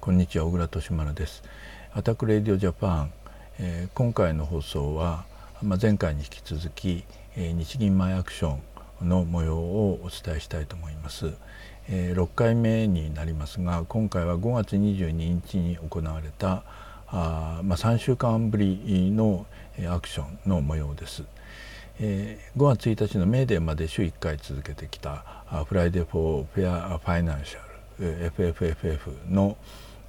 こんにちは小倉利丸です ATTAC Radio Japan、えー、今回の放送は、まあ、前回に引き続き、えー、日銀前アクションの模様をお伝えしたいと思います、えー、6回目になりますが今回は5月22日に行われたあ、まあ、3週間ぶりのアクションの模様です。えー、5月1日のメーデーまで週1回続けてきた Friday For Fair Financial FFFF の、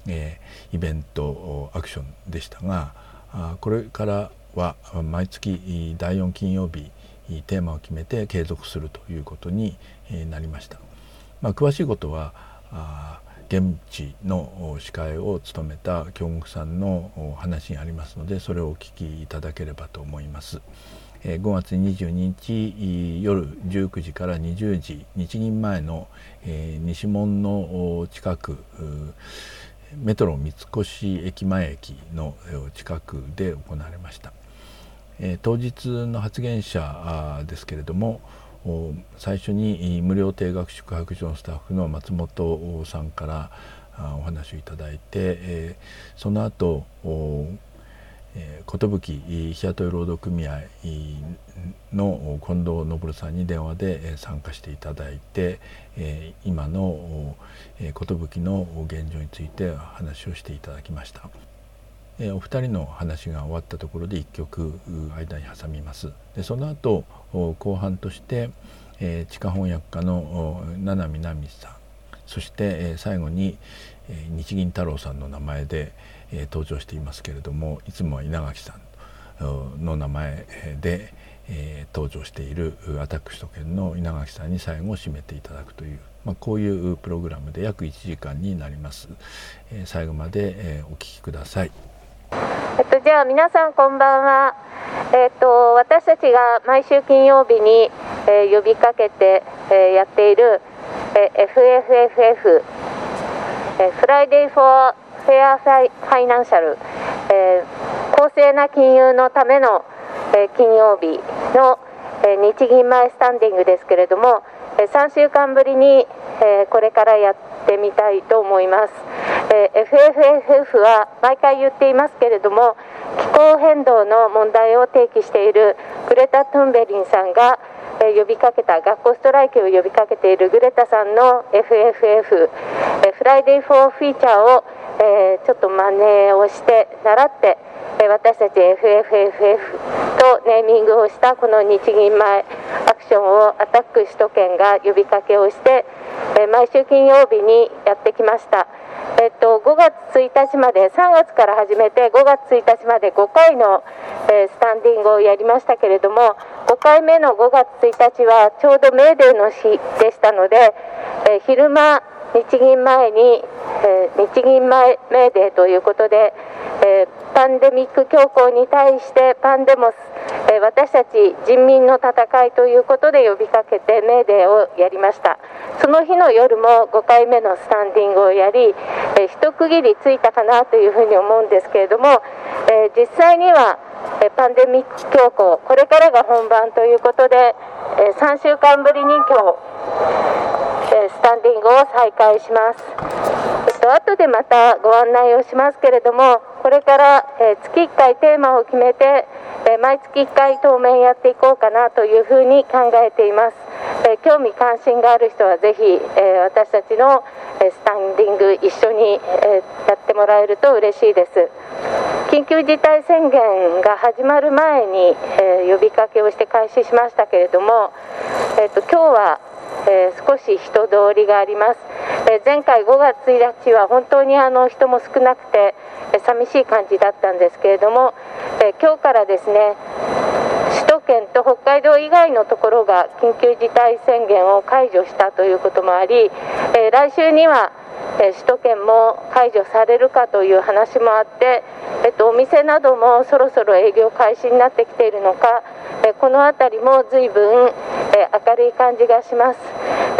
えー、イベントアクションでしたがあこれからは毎月第4金曜日テーマを決めて継続するということになりました。まあ、詳しいことは現地の司会を務めた京極さんの話にありますのでそれをお聞きいただければと思います。5月22日夜19時から20時日銀前の西門の近くメトロ三越駅前駅の近くで行われました。当日の発言者ですけれども最初に無料定額宿泊所のスタッフの松本さんからお話をいただいてその後寿日雇い労働組合の近藤昇さんに電話で参加していただいて今の寿の現状について話をしていただきました。お二人の話が終わったところで一曲間に挟みます。でその後後半として地下翻訳家の七海奈美さん。そして最後に日銀太郎さんの名前でえ登場していますけれどもいつもは稲垣さんの名前でえ登場している ATTAC 首都圏の稲垣さんに最後を締めていただくという、まあ、こういうプログラムで約1時間になります。え最後までえお聞きください。えっと、じゃあ皆さんこんばんは。えっと、私たちが毎週金曜日に、えー、呼びかけて、えー、やっている、えー、FFFF、えー、 Friday For Fair Financial、えー、公正な金融のための、えー、金曜日の、えー、日銀前スタンディングですけれども、えー、3週間ぶりに、えー、これからやってみたいと思います。えー、FFFF は毎回言っていますけれども気候変動の問題を提起しているグレタ・トゥンベリンさんがえ呼びかけた学校ストライキを呼びかけているグレタさんの FFF えフライデー・フォー・フィーチャーを、えちょっと真似をして倣ってえ私たち FFFF とネーミングをしたこの日銀前アクションを ATTAC 首都圏が呼びかけをしてえ毎週金曜日にやってきました。えっと、5月1日まで3月から始めて5月1日まで5回の、え、スタンディングをやりましたけれども5回目の5月1日はちょうどメーデーの日でしたので、え、昼間日銀前に、え、日銀前メーデーということで、えパンデミック強行に対してパンデモス、え私たち人民の戦いということで呼びかけてメーデーをやりました。その日の夜も5回目のスタンディングをやり、え一区切りついたかなというふうに思うんですけれども、え実際にはパンデミック強行これからが本番ということで、え3週間ぶりに今日、えスタンディングを再開します。えっと後でまたご案内をしますけれどもこれから、え月1回テーマを決めて、え毎月1回当面やっていこうかなというふうに考えています。え興味関心がある人はぜひ、え私たちのスタンディング一緒に、えやってもらえると嬉しいです。緊急事態宣言がが始まる前に、え呼びかけをして開始しましたけれども、えーと、今日は、えー、少し人通りがあります、えー、前回5月1日は本当にあの人も少なくて、え寂しい感じだったんですけれども、え今日からですね首都圏と北海道以外のところが緊急事態宣言を解除したということもあり、え来週にはえ首都圏も解除されるかという話もあって、えっと、お店などもそろそろ営業開始になってきているのか、えこの辺りも随分、え明るい感じがします、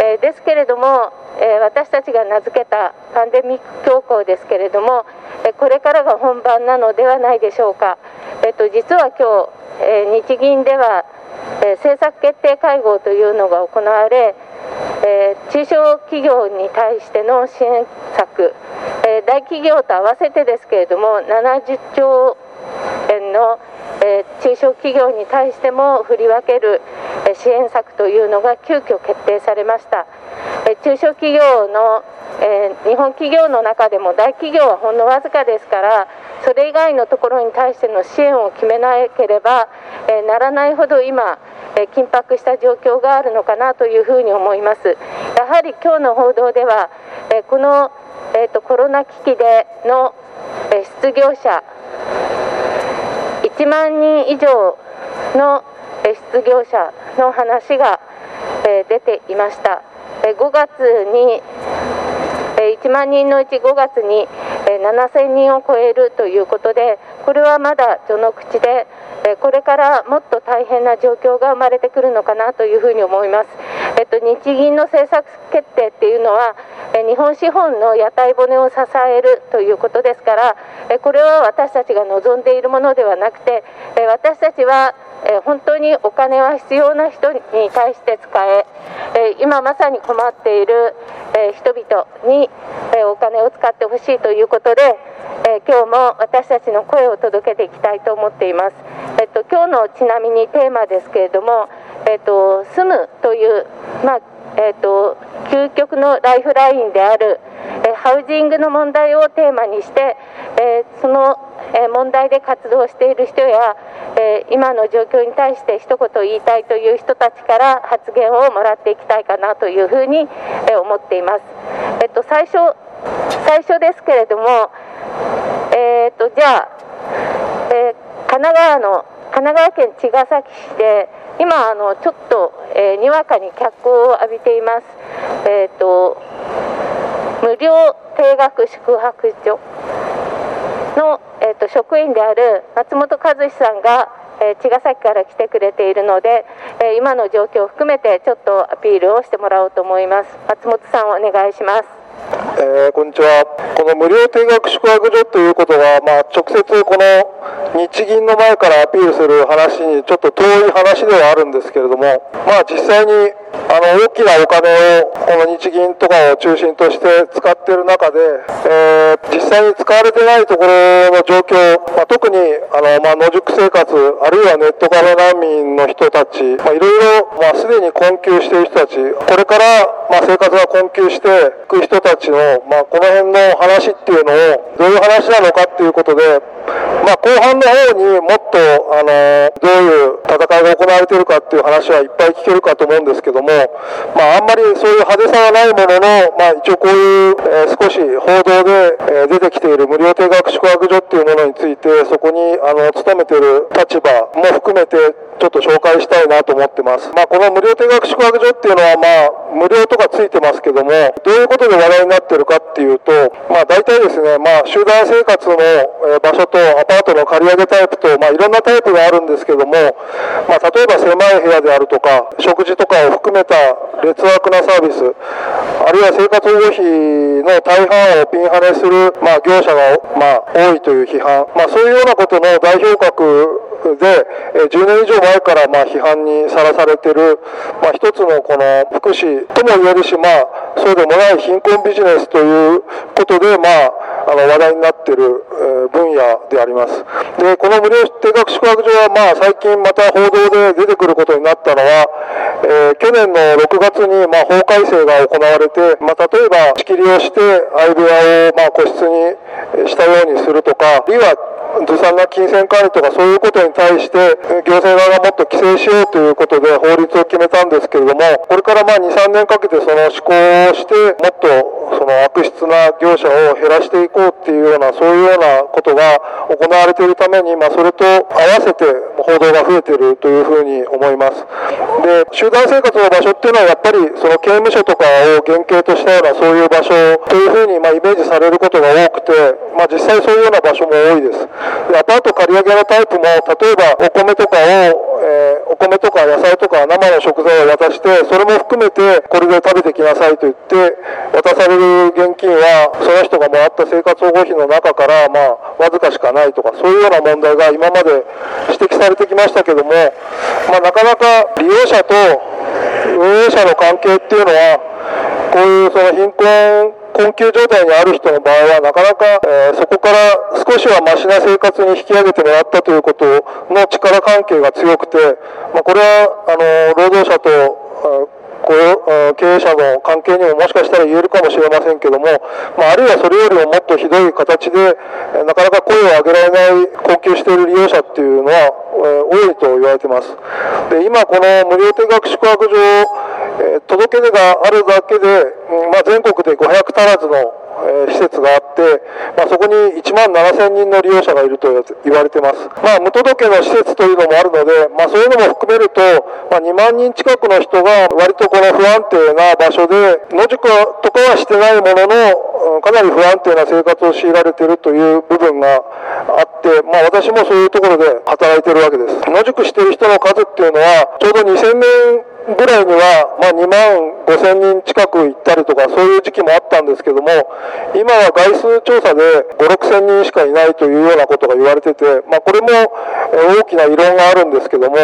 えですけれども、え私たちが名付けたパンデミック強行ですけれども、えこれからが本番なのではないでしょうか、えっと、実は今日、え日銀では、え政策決定会合というのが行われえ、中小企業に対しての支援策、えー、大企業と合わせてですけれども70兆円のえ中小企業に対しても振り分ける、え支援策というのが急遽決定されました、え中小企業の、え日本企業の中でも大企業はほんのわずかですからそれ以外のところに対しての支援を決めなければ、えならないほど今、え緊迫した状況があるのかなというふうに思います。やはり今日の報道では、えこの、えーと、とコロナ危機での、失業者。1万人以上の失業者の話が出ていました。5月に1万人のうち5月に7000人を超えるということでこれはまだ序の口でこれからもっと大変な状況が生まれてくるのかなというふうに思います。えっと、日銀の政策決定っていうのは日本資本の屋台骨を支えるということですからこれは私たちが望んでいるものではなくて私たちは本当にお金は必要な人に対して使え今まさに困っているえ人々にえお金を使ってほしいということでえ今日も私たちの声を届けていきたいと思っています。えっと、今日のちなみにテーマですけれども、えっと、住むという、まあえっと、究極のライフラインである、えハウジングの問題をテーマにして、えその、え問題で活動している人や、え今の状況に対して一言言いたいという人たちから発言をもらっていきたいかなというふうに、え思っています。えっと、最初最初ですけれども、えー、っとじゃあ、え、神奈川の神奈川県茅ヶ崎市で今あのちょっと、えー、にわかに脚光を浴びています。えっと無料定額宿泊所の、えーと、職員である松本和志さんが、えー、茅ヶ崎から来てくれているので、えー、今の状況を含めてちょっとアピールをしてもらおうと思います松本さんお願いしますえー、こんにちは。この無料定額宿泊所ということは、まあ、直接この日銀の前からアピールする話にちょっと遠い話ではあるんですけれども、まあ、実際にあの大きなお金をこの日銀とかを中心として使っている中で、えー、実際に使われてないところの状況、まあ、特にあの、まあ、野宿生活あるいはネットカフェ難民の人たち、まあ、いろいろ、まあ、すでに困窮している人たちこれから、まあ、生活が困窮していく人たちの、まあ、この辺の話っていうのをどういう話なのかっていうことでまあ、後半の方にもっと、あのどういう戦いが行われているかっていう話はいっぱい聞けるかと思うんですけども、まあ、あんまりそういう派手さはないものの、まあ、一応こういう、えー、少し報道で、えー、出てきている無料定額宿泊所っていうものについて、そこにあの勤めている立場も含めて、ちょっと紹介したいなと思ってます。まあ、この無料定額宿泊所っていうのは、まあ、無料とかついてますけども、どういうことで話題になってるかっていうと、まあ、大体ですね、まあ、集団生活の場所とアパートの借り上げタイプと、まあ、いろんなタイプがあるんですけども、まあ、例えば狭い部屋であるとか、食事とかを含めた劣悪なサービス、あるいは生活保護費の大半をピンハネする、まあ、業者が、まあ、多いという批判、まあ、そういうようなことの代表格で、え10年以上前からまあ批判にさらされている、まあ、一つのこの福祉とも言えるし、まあ、そうでもない貧困ビジネスということで、まあ、あの話題になっている分野であります。で、この無料定額宿泊所は、まあ、最近また報道で出てくることになったのは、えー、去年の6月に、まあ、法改正が行われて、まあ、例えば仕切りをして相部屋を、まあ、個室にしたようにするとか、あるいはずさんな金銭管理とかそういうことに対して行政側がもっと規制しようということで法律を決めたんですけれどもこれからまあ23年かけてその施行をしてもっとその悪質な業者を減らしていこうっていうようなそういうようなことが行われているために、まあ、それと合わせて報道が増えているというふうに思います。で集団生活の場所っていうのはやっぱりその刑務所とかを原型としたようなそういう場所というふうにまイメージされることが多くて、まあ、実際そういうような場所も多いです。でアパート借り上げのタイプも例えばお米とかを、えー、お米とか野菜とか生の食材を渡してそれも含めてこれで食べてきなさいと言って渡される現金はその人がもらった生活保護費の中からまあわずかしかないとかそういうような問題が今まで指摘されてきましたけども、まあ、なかなか利用者と運営者の関係っていうのはこういうその貧困困窮状態にある人の場合は、なかなか、えー、そこから少しはマシな生活に引き上げてもらったということの力関係が強くて、まあ、これは、あの、労働者と、経営者の関係にももしかしたら言えるかもしれませんけども、まあ、るいはそれよりももっとひどい形で、なかなか声を上げられない困窮している利用者っていうのは、多いと言われています。で、今この無料定額宿泊所、え届け出があるだけで、まあ、全国で500足らずのえ施設があって、まあ、そこに1万7000人の利用者がいると言われてます。まあ、無届けの施設というのもあるので、まあ、そういうのも含めると、まあ、2万人近くの人が割とこの不安定な場所で、野宿とかはしてないものの、かなり不安定な生活を強いられているという部分があって、まあ、私もそういうところで働いているわけです。野宿している人の数っていうのは、ちょうど2000年ぐらいには、まあ、2万5千人近く行ったりとか、そういう時期もあったんですけども、今は外数調査で5、6千人しかいないというようなことが言われてて、まあ、これも大きな異論があるんですけども、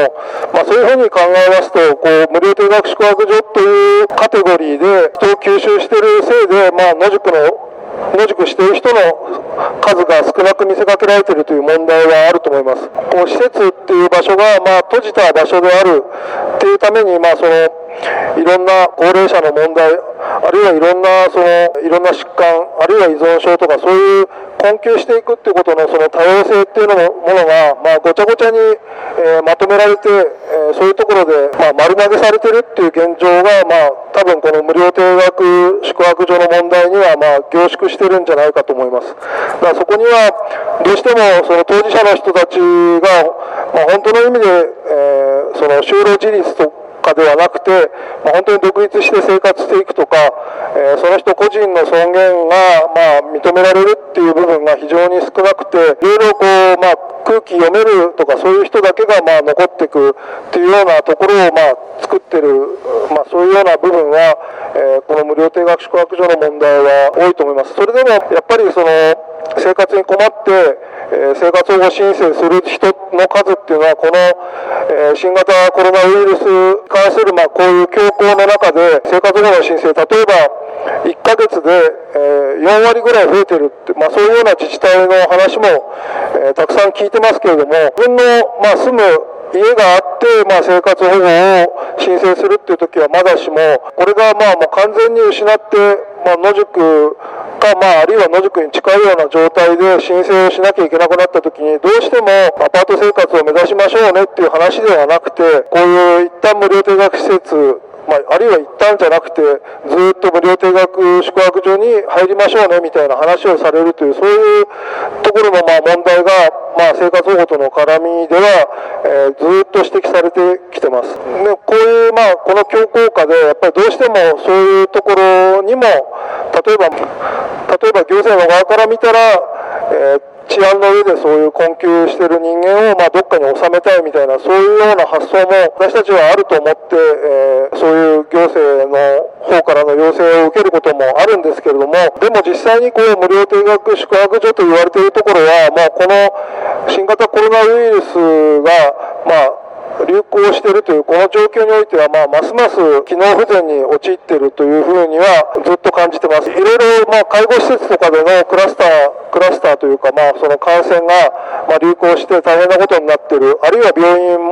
まあ、そういうふうに考えますと、こう、無料定額宿泊所というカテゴリーで人を吸収しているせいで、まあ、野宿の野宿している人の数が少なく見せかけられているという問題はあると思います。この施設っていう場所が、まあ、閉じた場所であるっていうために、まあ、その、いろんな高齢者の問題、あるいはいろんな、その、いろんな疾患、あるいは依存症とか、そういう困窮していくっていうことのその多様性っていうのもものが、まあ、ごちゃごちゃに、えー、まとめられて、えー、そういうところで、まあ、丸投げされてるっていう現状が、まあ、多分この無料定額宿泊所の問題には、まあ、凝縮してるんじゃないかと思います。だからそこには、どうしてもその当事者の人たちが、まあ、本当の意味で、えー、その就労自立とかではなくて、まあ、本当に独立して生活していくとか、えー、その人個人の尊厳が、まあ、認められるっていう部分が非常に少なくて、いろいろこう、まあ、空気読めるとか、そういう人だけが、まあ、残っていくっていうようなところを、まあ、作ってる、まあ、そういうような部分は、えー、この無料定額宿泊所の問題は多いと思います。それでも、やっぱりその、生活に困って、え生活保護申請する人の数っていうのは、この、え新型コロナウイルスに関する、ま、こういう強行の中で、生活保護の申請、例えば、1ヶ月で、え4割ぐらい増えてるって、まあ、そういうような自治体の話も、えたくさん聞いてますけれども、自分の、ま、住む家があって、まあ、生活保護を申請するっていう時はまだしも、これがまあもう完全に失って、まあ、野宿か、まあ、あるいは野宿に近いような状態で申請をしなきゃいけなくなった時に、どうしてもアパート生活を目指しましょうねっていう話ではなくて、こういう一旦無料定額施設、まあ、あるいは一旦じゃなくて、ずっと無料定額宿泊所に入りましょうねみたいな話をされるという、そういうところのまあ問題が、まあ、生活保護との絡みでは、えー、ずっと指摘されてきてます。でこういう、まあ、この強硬化で、やっぱりどうしてもそういうところにも、例えば、例えば行政の側から見たら、えー治安の上でそういう困窮してる人間を、まあ、どっかに収めたいみたいな、そういうような発想も私たちはあると思って、えー、そういう行政の方からの要請を受けることもあるんですけれども、でも実際にこう無料定額宿泊所と言われているところは、まあ、この新型コロナウイルスが、まあ、流行しているというこの状況においては、まあ、ますます機能不全に陥っているというふうにはずっと感じてます。いろいろ、まあ、介護施設とかでのクラスター、クラスターというか、まあ、その感染が、まあ、流行して大変なことになっている、あるいは病院も、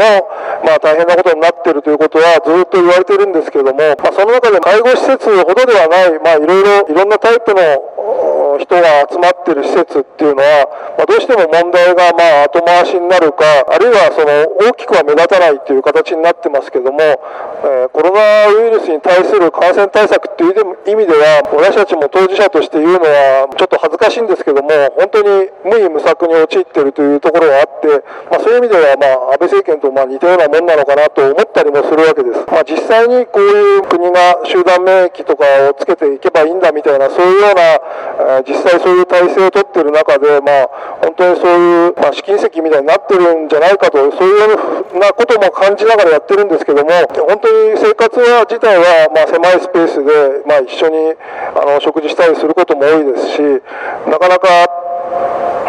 まあ、大変なことになっているということはずっと言われているんですけれども、まあ、その中で介護施設ほどではない、まあ、いろいろ、いろんなタイプの人が集まっている施設っていうのは、まあ、どうしても問題がまあ後回しになるか、あるいはその大きくは目立たないという形になってますけども、え、コロナウイルスに対する感染対策っていう意味では、私たちも当事者として言うのはちょっと恥ずかしいんですけども、本当に無意無策に陥っているというところがあって、まあ、そういう意味では、まあ、安倍政権とま似たようなもんなのかなと思ったりもするわけです。まあ、実際にこういう国が集団免疫とかをつけていけばいいんだみたいな、そういうような、え実際そういう体制をとっている中で、まあ、本当にそういう、ま、試金石みたいになってるんじゃないかと、そういうようなことも感じながらやってるんですけども、本当に生活は自体は、まあ、狭いスペースで、まあ、一緒にあの食事したりすることも多いですし、なかなか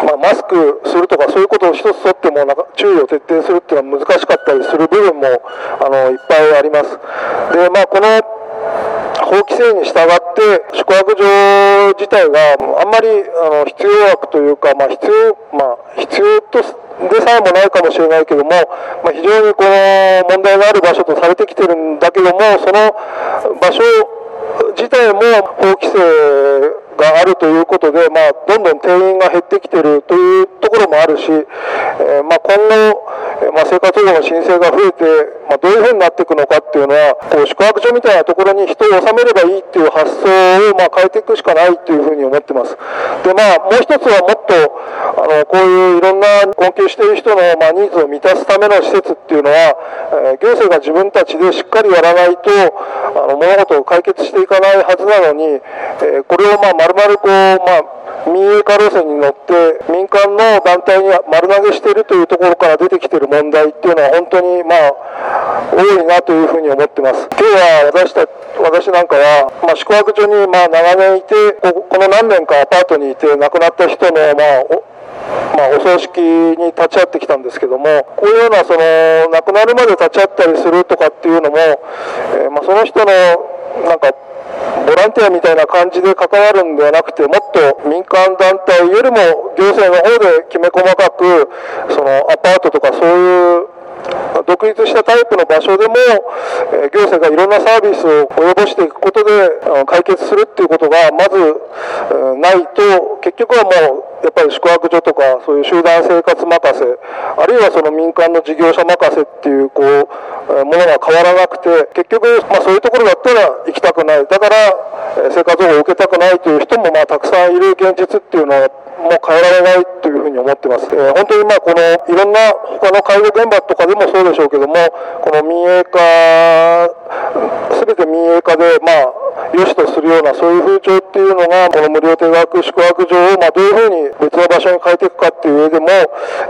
まあ、マスクするとかそういうことを一つとってもなんか注意を徹底するっていうのは難しかったりする部分もあのいっぱいあります。で、まあ、この法規制に従って宿泊場自体があんまりあの必要枠というか、まあ、必要、まあ、必要とでさえもないかもしれないけども、まあ、非常にこの問題がある場所とされてきてるんだけども、その場所自体も法規制があるということで、まあ、どんどん定員が減ってきているというところもあるし、えー、まあ、今後、まあ、生活保護の申請が増えて、まあ、どういうふうになっていくのかっていうのは、こう宿泊所みたいなところに人を収めればいいっていう発想を、まあ、変えていくしかないというふうに思ってます。で、まあ、もう一つはもっと、あの、こういういろんな困窮している人の、まあ、ニーズを満たすための施設っていうのは、えー、行政が自分たちでしっかりやらないと、あの、物事を解決していかないはずなのに、えー、これを、まあ、丸々こう、まあ、民営化路線に乗って民間の団体に丸投げしているというところから出てきている問題っていうのは本当にまあ多いなというふうに思ってます。今日は私た私なんかは、まあ、宿泊所にまあ長年いてここの何年かアパートにいて亡くなった人のまあまあ、お葬式に立ち会ってきたんですけども、こういうようなその亡くなるまで立ち会ったりするとかっていうのも、えー、まあ、その人のなんかボランティアみたいな感じで関わるんではなくて、もっと民間団体よりも行政の方できめ細かく、そのアパートとかそういう独立したタイプの場所でも、え行政がいろんなサービスを及ぼしていくことで解決するっていうことがまず、ないと結局はもうやっぱり宿泊所とかそういう集団生活任せあるいはその民間の事業者任せっていうこうものが変わらなくて結局、まあ、そういうところだったら行きたくないだから生活保護を受けたくないという人もまあたくさんいる現実っていうのはもう変えられないというふうに思ってます。えー、本当にまあこのいろんな他の介護現場とかでもそうでしょうけども、この民営化、すべて民営化でまあ良しとするようなそういう風潮っていうのがこの無料定額宿泊場をまあどういうふうに別の場所に変えていくかっていう上でも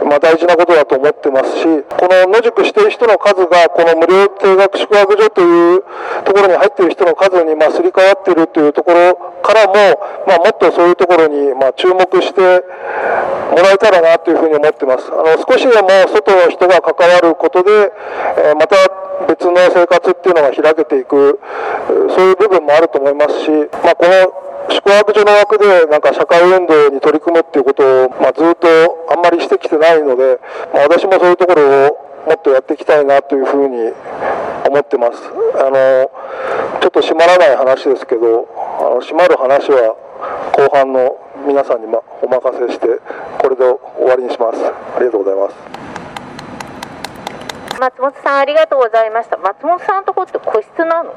まあ大事なことだと思ってますしこの野宿している人の数がこの無料定額宿泊所というところに入っている人の数にまあすり替わっているというところからも、まあ、もっとそういうところにまあ注目してもらえたらなというふうに思ってます。あの少しでも外の人が関わることで、えー、また別の生活っていうのが開けていくそういう部分もあると思いますし、まあ、この宿泊所の枠でなんか社会運動に取り組むっていうことを、まあ、ずっとあんまりしてきてないので、まあ、私もそういうところをもっとやっていきたいなというふうに思ってます。あのちょっと閉まらない話ですけど、あの閉まる話は後半の皆さんに、ま、お任せして、これで終わりにします。ありがとうございます。松本さんありがとうございました。松本さんのとこって個室なの？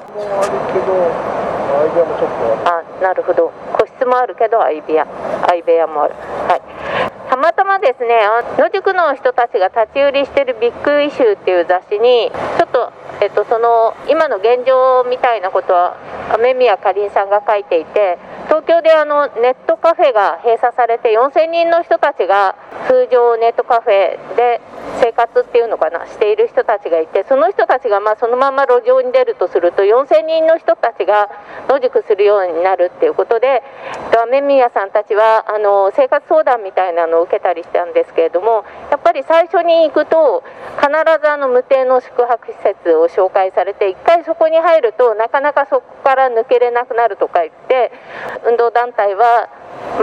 あなるほど。個室もあるけど相部屋相部屋もある。はいたまたまですね野宿の人たちが立ち売りしてるビッグイシューっていう雑誌にちょっとえっとその今の現状みたいなことは雨宮かりんさんが書いていて東京であのネットカフェが閉鎖されて4000人の人たちが通常ネットカフェで生活っていうのかなしている人たちがいてその人たちがまあそのまま路上に出るとすると4000人の人たちが野宿するようになるっていうことで雨宮さんたちはあの生活相談みたいなのを受けたりしたんですけれどもやっぱり最初に行くと必ずあの無定の宿泊施設を紹介されて1回そこに入るとなかなかそこから抜けれなくなるとか言って運動団体は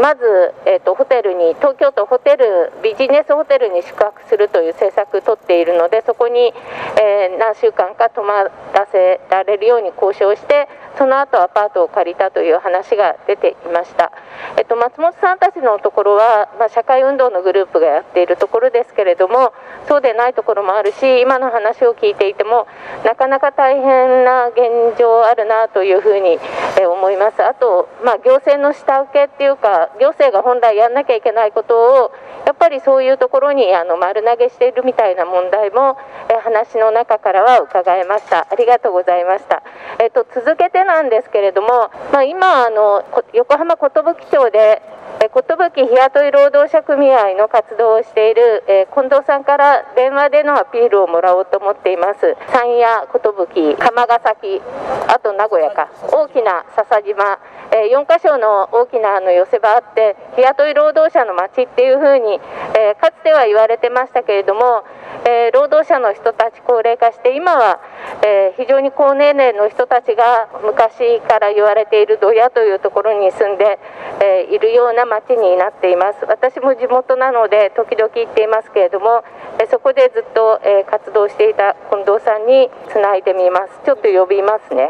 まず、えーと、ホテルに東京都ホテルビジネスホテルに宿泊するという政策を取っているのでそこに、えー、何週間か泊まらせられるように交渉してその後アパートを借りたという話が出ていました、えっと、松本さんたちのところは、まあ、社会運動のグループがやっているところですけれどもそうでないところもあるし今の話を聞いていてもなかなか大変な現状あるなというふうに、思います。あと、まあ、行政の下請けっていうか行政が本来やんなきゃいけないことをやっぱりそういうところにあの丸投げしているみたいな問題も、話の中からは伺えました。ありがとうございました、えっと、続けてなんですけれども、まあ、今あの横浜寿町で寿日雇い労働者組合の活動をしている、えー、近藤さんから電話でのアピールをもらおうと思っています山谷寿釜ヶ崎あと名古屋か大きな笹島え4か所の大きなあの寄せ場あって日雇い労働者の街っていうふうに、えかつては言われてましたけれども、え労働者の人たち高齢化して今は、え非常に高年齢の人たちが昔から言われているドヤというところに住んで、えいるような街になっています私も地元なので時々行っていますけれども、えそこでずっと、え活動していた近藤さんにつないでみますちょっと呼びますね。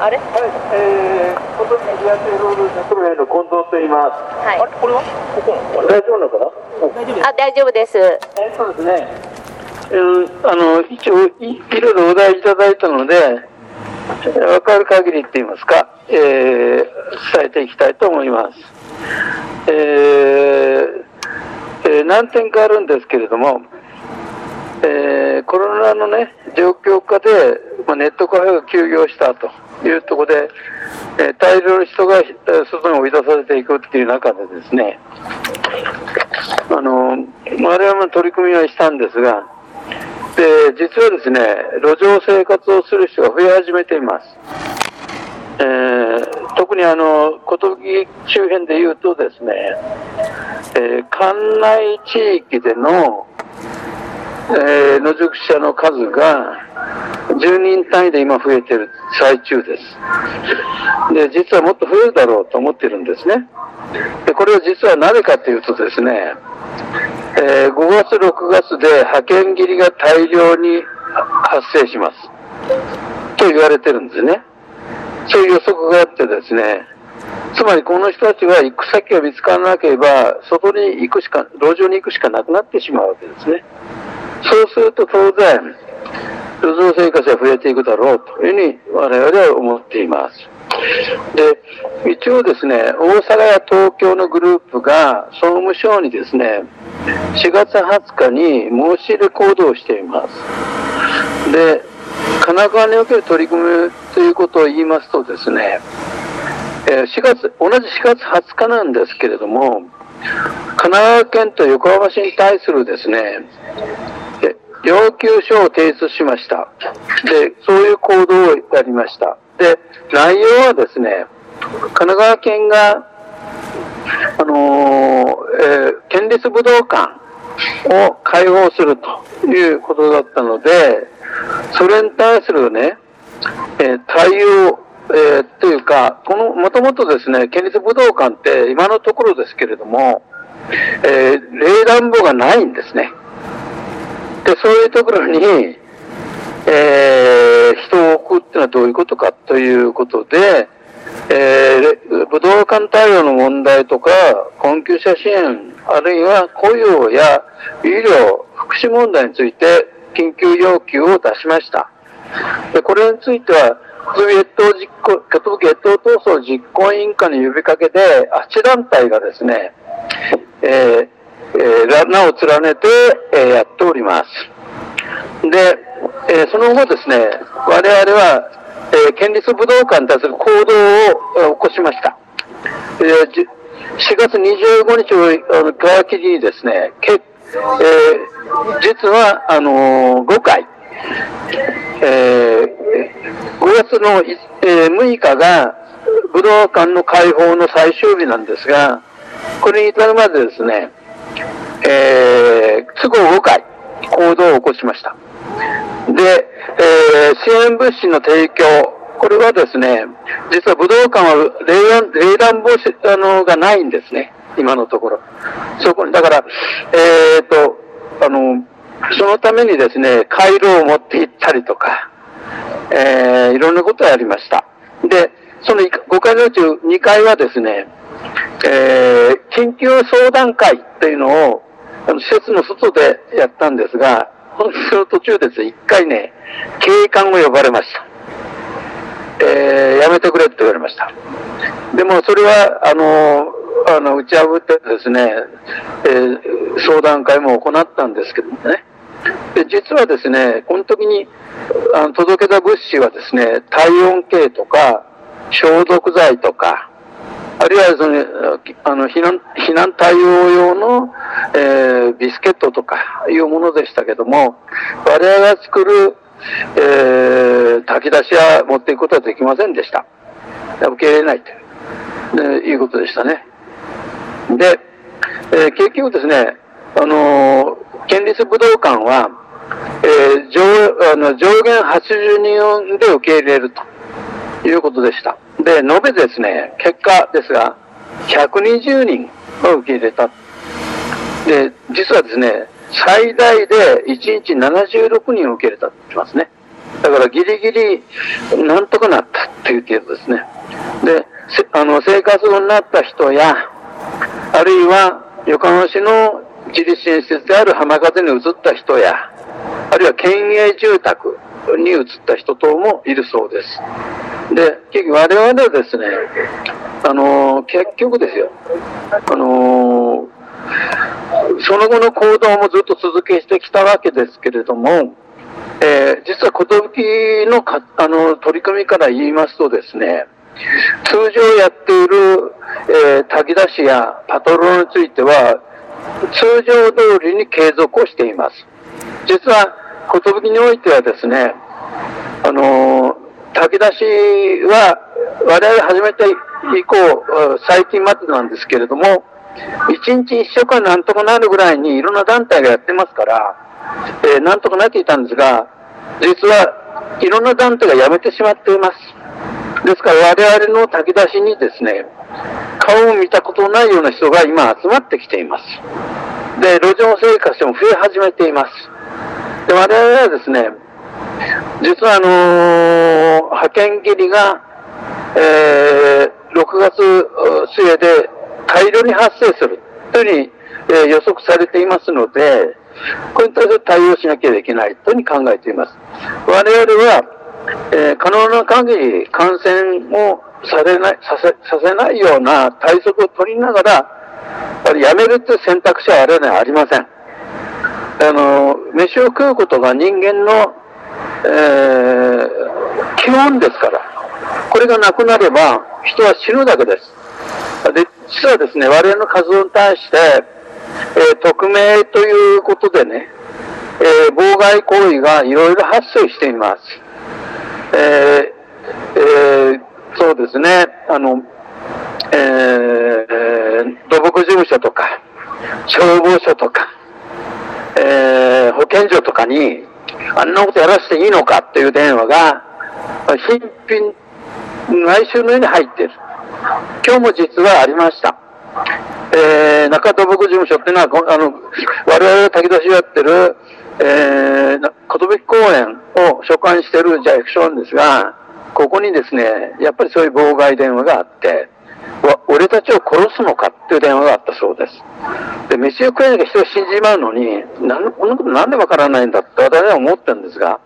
あれ？はい、えー、今年日雇い労働者組合の近藤と言います。はい。あれ？これは？ここ大丈夫なのかな？あ、大丈夫です。えー、そうですね。うん、あの一応いいろいろお題いただいたので、分かる限りって言いますか、えー、伝えていきたいと思います。えーえー、何点かあるんですけれども、えー、コロナのね状況下で、まあ、ネットカフェが休業したと。いうところで、えー、大量の人が外に追い出されていくっていう中でですね、あの、我々も取り組みはしたんですが、で、実はですね、路上生活をする人が増え始めています。えー、特にあの、寿周辺で言うとですね、えー、管内地域での、えー、野宿者の数が10人単位で今増えてる最中です。で、実はもっと増えるだろうと思ってるんですね。で、これは実はなぜかというとですね、えー、5月、6月で派遣切りが大量に発生します。と言われてるんですね。そういう予測があってですね、つまりこの人たちは行く先が見つからなければ、外に行くしか、路上に行くしかなくなってしまうわけですね。そうすると当然、路上生活が増えていくだろうというふうに我々は思っています。で、一応ですね、大阪や東京のグループが総務省にですね、4月20日に申し入れ行動をしています。で、神奈川における取り組みということを言いますとですね、え4月、同じ4月20日なんですけれども、神奈川県と横浜市に対するですね、要求書を提出しました。で、そういう行動をやりました。で、内容はですね、神奈川県が、あのー、えー、県立武道館を開放するということだったので、それに対するね、えー、対応、えー、というか、この、もともとですね、県立武道館って今のところですけれども、えー、冷暖房がないんですね。で、そういうところに、えー、人を置くっていうのはどういうことかということで、えー、武道館対応の問題とか、困窮者支援、あるいは雇用や医療、福祉問題について緊急要求を出しました。でこれについては、越冬実行、越冬闘争実行委員会の呼びかけで、8団体がですね、えーえー、名を連ねて、えー、やっております。で、えー、その後ですね、我々は、えー、県立武道館に対する行動を、起こしました。えー、4月25日を皮切りにですね、けえー、実は、あのー、5回、えー、5月の、えー、6日が武道館の開放の最終日なんですが、これに至るまでですね、えー、都合5回行動を起こしました。で、えー、支援物資の提供、これはですね、実は武道館は冷暖冷暖房あのがないんですね、今のところ。そこに、だから、えっ、ー、と、あの、そのためにですね、回路を持って行ったりとか、えー、いろんなことをやりました。で、その5回のうち2回はですね、えー、緊急相談会っていうのを、あの、施設の外でやったんですが、本当の途中です一回ね、警官を呼ばれました。えー、やめてくれって言われました。でもそれは、あの、あの、打ち破ってですね、えー、相談会も行ったんですけどもね。で、実はですね、この時に、あの、届けた物資はですね、体温計とか、消毒剤とか、あるいはそのあの避難避難対応用の、えー、ビスケットとかいうものでしたけども、我々が作る、えー、炊き出しは持っていくことはできませんでした。受け入れないということでしたね。で、えー、結局ですね、あのー、県立武道館は、えー、上あの上限80人で受け入れるということでした。で、延べですね、結果ですが、120人を受け入れた。で、実はですね、最大で1日76人を受け入れたって言ってますね。だからギリギリなんとかなったっていう程度ですね。で、あの生活後になった人や、あるいは横浜市の自立支援施設である浜風に移った人や、あるいは県営住宅に移った人等もいるそうです。で、結局我々はですね、あの結局ですよ、あのその後の行動もずっと続けてきたわけですけれども、えー、実は寿のかあの取り組みから言いますとですね、通常やっている、えー、炊き出しやパトロールについては、通常通りに継続をしています。実は、寿においてはですね、あのー、炊き出しは我々始めて以降、最近までなんですけれども、1日1週間なんとかなるぐらいにいろんな団体がやってますから、えー、なんとかなっていたんですが、実はいろんな団体が辞めてしまっています。ですから我々の炊き出しにですね、顔を見たことないような人が今集まってきています。で、路上生活者も増え始めています。で、我々はですね、実はあのー、派遣切りが、えー、6月末で大量に発生するというふうに、えー、予測されていますので、これに対して対応しなきゃいけないというふうに考えています。我々は、えー、可能な限り感染をされないさせさせないような対策を取りながら、ややめるという選択肢は我々にはありません。あの、飯を食うことが人間の、えー、基本ですから、これがなくなれば人は死ぬだけです。で実はですね、我々の活動に対して、えー、匿名ということでね、えー、妨害行為がいろいろ発生しています。えー、えー、そうですね、あの、えー、土木事務所とか、消防署とか、えー、保健所とかに、あんなことやらせていいのかっていう電話が、頻品、毎週のように入ってる。今日も実はありました。えー、中土木事務所っていうのは、あの、我々が炊き出しをやってる、えー、寿公園を所管しているジャイクションですが、ここにですね、やっぱりそういう妨害電話があって、俺たちを殺すのかっていう電話があったそうです。で、飯を食えなきゃ人が死んじまうのに、なんこんなことなんでわからないんだって私は思ってるんですが、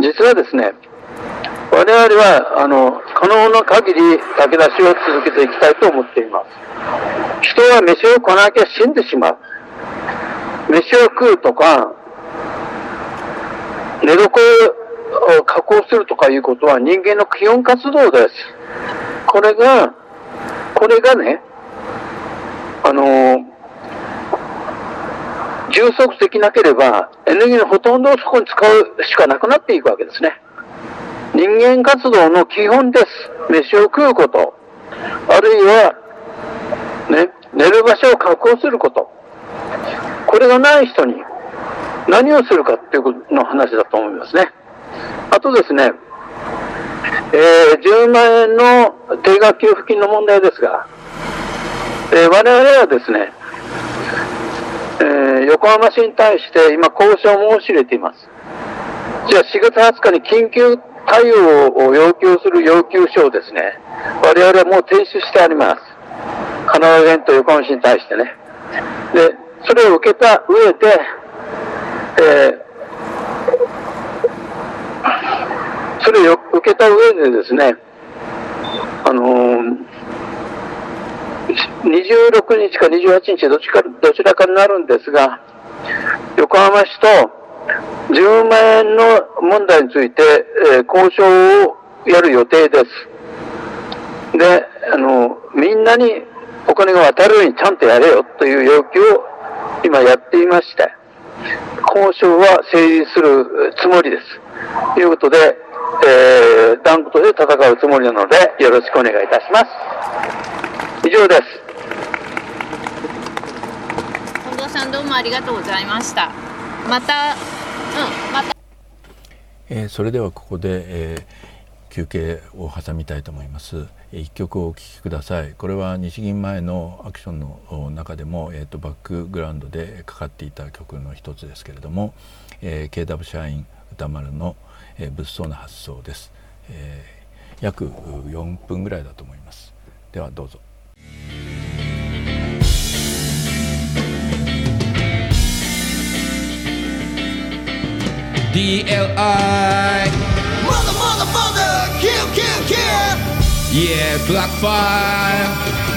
実はですね、我々は、あの、可能な限り炊き出しを続けていきたいと思っています。人は飯を食わなきゃ死んでしまう。飯を食うとか、寝床を加工するとかいうことは人間の基本活動です。これが、これがね、あの、充足できなければ、エネルギーのほとんどをそこに使うしかなくなっていくわけですね。人間活動の基本です。飯を食うこと。あるいは、ね、寝る場所を確保すること。これがない人に何をするかっていうの話だと思いますね。あとですね、えー、10万円の定額給付金の問題ですが、えー、我々はですね、えー、横浜市に対して今交渉申し入れています。じゃあ4月20日に緊急対応を要求する要求書をですね、我々はもう提出してあります。神奈川県と横浜市に対してね。で、それを受けた上で、えー、それを受けた上でですね、あのー、26日か28日どっちかどちらかになるんですが、横浜市と10万円の問題について、えー、交渉をやる予定です。で、あの、みんなにお金が渡るようにちゃんとやれよという要求を今やっていまして、交渉は成立するつもりです。ということで、えー、断固とで戦うつもりなので、よろしくお願いいたします。以上です。近藤さんどうもありがとうございました。また、うん、また。えー、それではここで、えー、休憩を挟みたいと思います。一曲お聴きください。これは日銀前のアクションの中でも、えーと、バックグラウンドでかかっていた曲の一つですけれども、えー、KW 社員歌丸の、えー、物騒な発想です、えー、約4分ぐらいだと思います。ではどうぞ。DLI Mother, mother, mother, kill, kill, kill Yeah, Black Fire.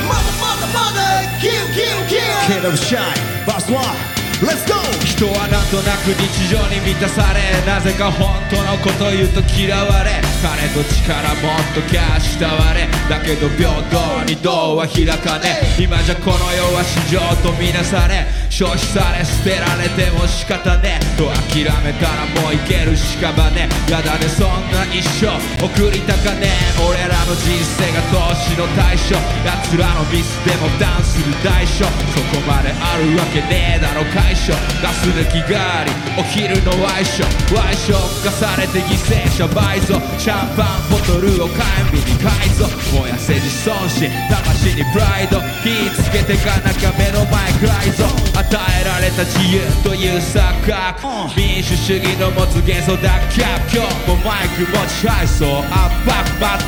Mother, mother, mother, kill, kill, kill. Kid of Shine, Boss One. Let's go! 人はなんとなく日常に満たされなぜか本当のこと言うと嫌われ金と力もっとキャッシュたわれ。だけど平等に道は開かね今じゃこの世は市場とみなされ消費され捨てられても仕方ねと諦めたらもういける屍やだねそんな一生送りたかね俺らの人生が投資の対象。奴らのミスでもダウンする代償そこまであるわけねえだろ会所ガス抜きがありお昼のワイショー。ワイショー化されて犠牲者倍増。シャンパンボトルを火炎日に改造。燃やせ自尊心魂にプライド。火つけてかなきゃ目の前暗いぞ。与えられた自由という錯覚。民主主義の持つ元素脱却今日もマイク持ち配送。圧迫バッ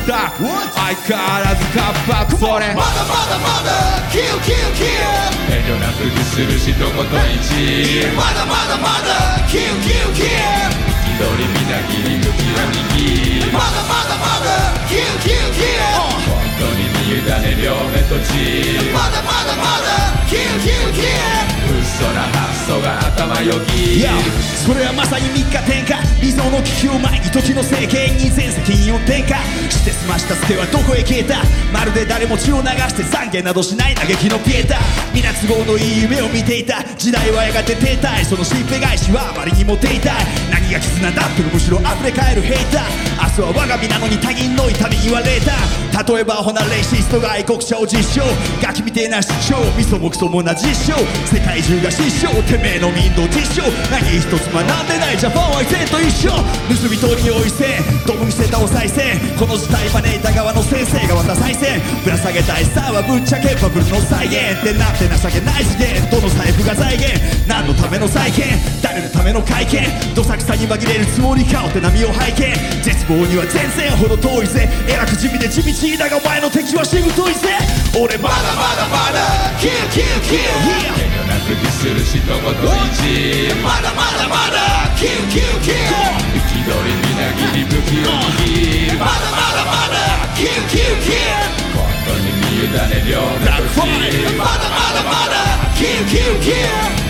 タ相変わらず活発それまだまだまだキルキルキル遠慮なくディスる一言一まだまだまだキューキューキュー気取りみなぎり向きは右まだまだまだキューキューキュー本当に見委ね両目とちまだまだまだキュー嘘な発想が頭よぎそれはまさに3日転下。理想の危機を前に時の政権に全責任を転嫁して済ました捨てはどこへ消えた。まるで誰も血を流して懺悔などしない嘆きのピエタ皆都合のいい夢を見ていた。時代はやがて停滞。そのしっぺ返しはあまりにも停滞。何が絆だってむしろ溢れ返るヘイター。明日は我が身なのに他人の痛み言われた。例えばほなレイシストが愛国者を実証ガキみてえな主張。味噌もクソもな実証世界中が失笑てめえの民度実証何一つ学んでないジャパンは以前と一緒盗み取りをいせドブ見せたお再生この事態招いた側の先生がまた再戦ぶら下げたいさはぶっちゃけバブルの再現ってなって情けない次元どの財布が財源何のための再建誰のための会見どさくさに紛れる。つもりかお手並みを拝見絶望には全然ほど遠いぜえらく地味で地道だがお前の敵はしぶといぜ俺まだまだまだキルキルキル遠慮なくディスる一言一まだまだまだキルキルキル憤りみなぎり武器を握るまだまだまだキルキルキル本当に見委ね両目としまだまだまだキルキルキル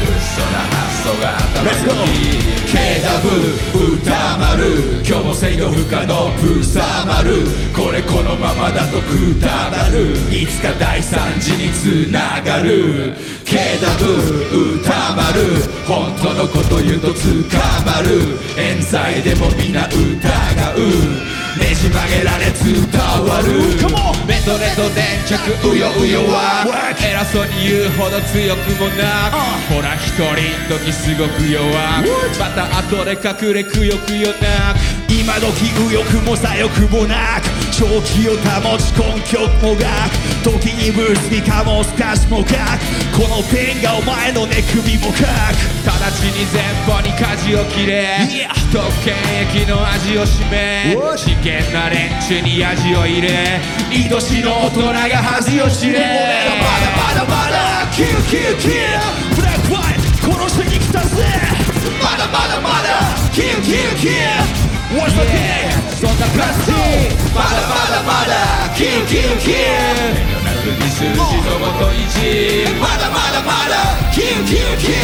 嘘な想が頭に KW 歌丸。今日も制御不可能プーサー丸。これこのままだとくたばる。いつか大惨事につながる。KW 歌丸。本当のこと言うと捕まる。冤罪でも皆疑う。ねじ曲げられ伝わる。メトレと電着うようよは。偉そうに言うほど強くもなくほら一人時すごく弱く。また後で隠れくよくよなく今時右翼も左翼もなく正気を保ち根拠もがく時にブースにかもすかしもかくこのペンがお前の寝首もかく。直ちに前方に舵を切れ、yeah. 特権益の味を占め危険な連中に味を入れいどしの大人が恥を知れ。まだまだまだキルキルキルブラックワイト殺しに来たぜ。まだまだまだキルキルキル What's the game? そんなプラスまだまだまだキルキルキル遠慮なくディスる字のごといじまだまだまだキルキルキル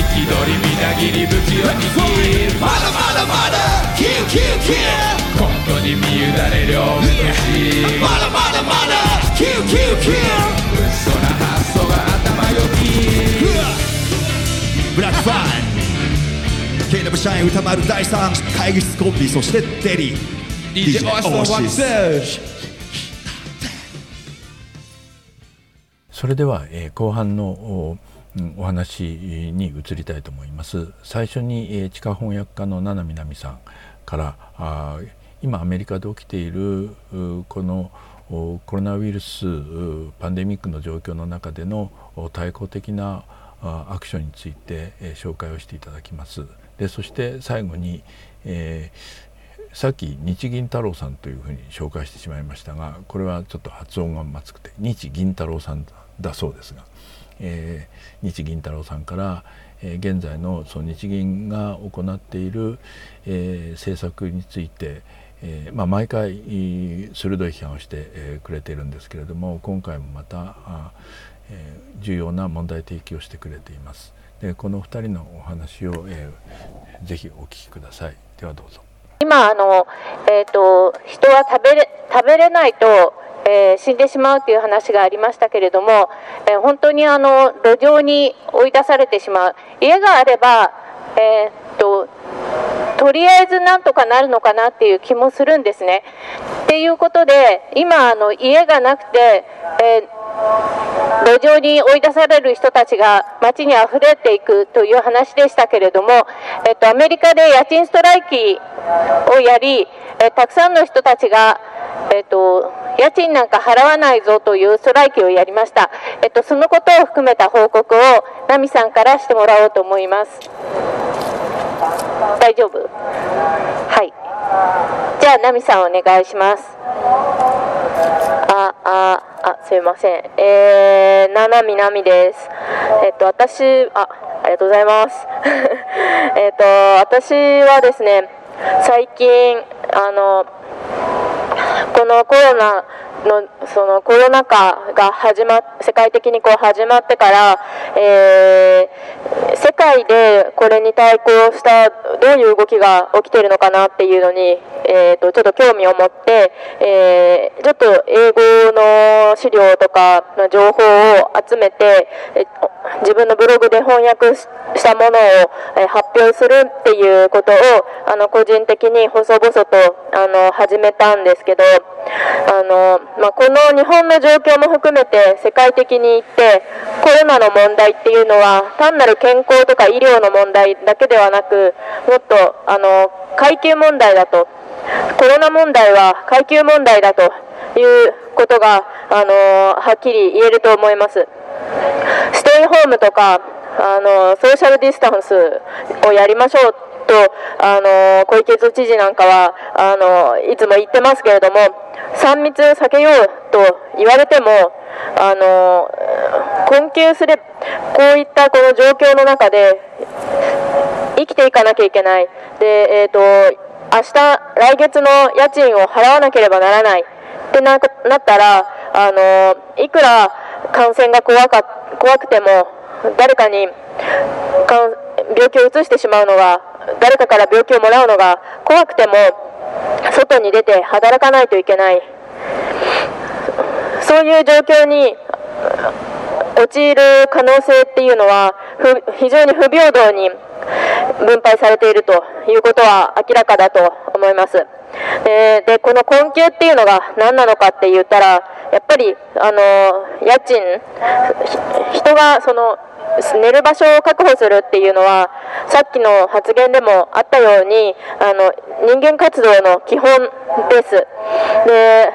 憤りみなぎり武器を握るまだまだまだキルキルキル本当にに見委ねる俺としまだまだまだインケイナブ社員歌丸第三会議室コンビそしてデリー DJ オアシスそれでは、えー後半のお話に移りたいと思います。最初に、えー地下翻訳家の七海奈美さんからあー今アメリカで起きているうこのおコロナウイルスうパンデミックの状況の中でのお対抗的なあアクションについて、えー紹介をしていただきます。でそして最後に、えーさっき日銀太郎さんというふうに紹介してしまいましたがこれはちょっと発音がまずくて日銀太郎さんだそうですが、えー日銀太郎さんから、えー現在のその日銀が行っている、えー政策について、えーまあ、毎回鋭い批判をして、えーくれているんですけれども今回もまたあ、えー重要な問題提起をしてくれています。でこの2人のお話を、えーぜひお聞きください。ではどうぞ。今あの、えー、と人は食べれ食べれないと、えー死んでしまうという話がありましたけれども、えー本当にあの路上に追い出されてしまう家があれば、えーととりあえずなんとかなるのかなっていう気もするんですね。っていうことで今あの家がなくて、えー路上に追い出される人たちが街に溢れていくという話でしたけれども、えっと、アメリカで家賃ストライキをやり、えたくさんの人たちが、えっと、家賃なんか払わないぞというストライキをやりました。えっと、そのことを含めた報告をナミさんからしてもらおうと思います。大丈夫？はい。じゃあ、ナミさんお願いします。あ、あ、あ、すいません。えー、ななみなみです。えっと、私、あ、ありがとうございます。えっと、私はですね、最近、あの、このコロナのそのコロナ禍が始ま世界的にこう始まってから、えー世界でこれに対抗したどういう動きが起きているのかなっていうのに、えー、とちょっと興味を持って、えーちょっと英語の資料とかの情報を集めてえ自分のブログで翻訳したものをえー発表するっていうことをあの個人的に細々とあの始めたんですけどあの、まあ、この日本の状況も含めて世界的に言ってコロナの問題っていうのは単なる健康とか医療の問題だけではなくもっとあの階級問題だとコロナ問題は階級問題だということがあのはっきり言えると思います。ステイホームとかあのソーシャルディスタンスをやりましょうとあの小池都知事なんかはあのいつも言ってますけれども3密避けようと言われてもあの困窮すれこういったこの状況の中で生きていかなきゃいけない。で、えー、と明日来月の家賃を払わなければならない。ってななったらあのいくら感染が怖か怖くても誰かに病気をうつしてしまうのが誰かから病気をもらうのが怖くても外に出て働かないといけないそういう状況に陥る可能性っていうのは非常に不平等に分配されているということは明らかだと思います。ででこの困窮っていうのが何なのかって言ったらやっぱりあの家賃人がその寝る場所を確保するっていうのはさっきの発言でもあったようにあの人間活動の基本です。で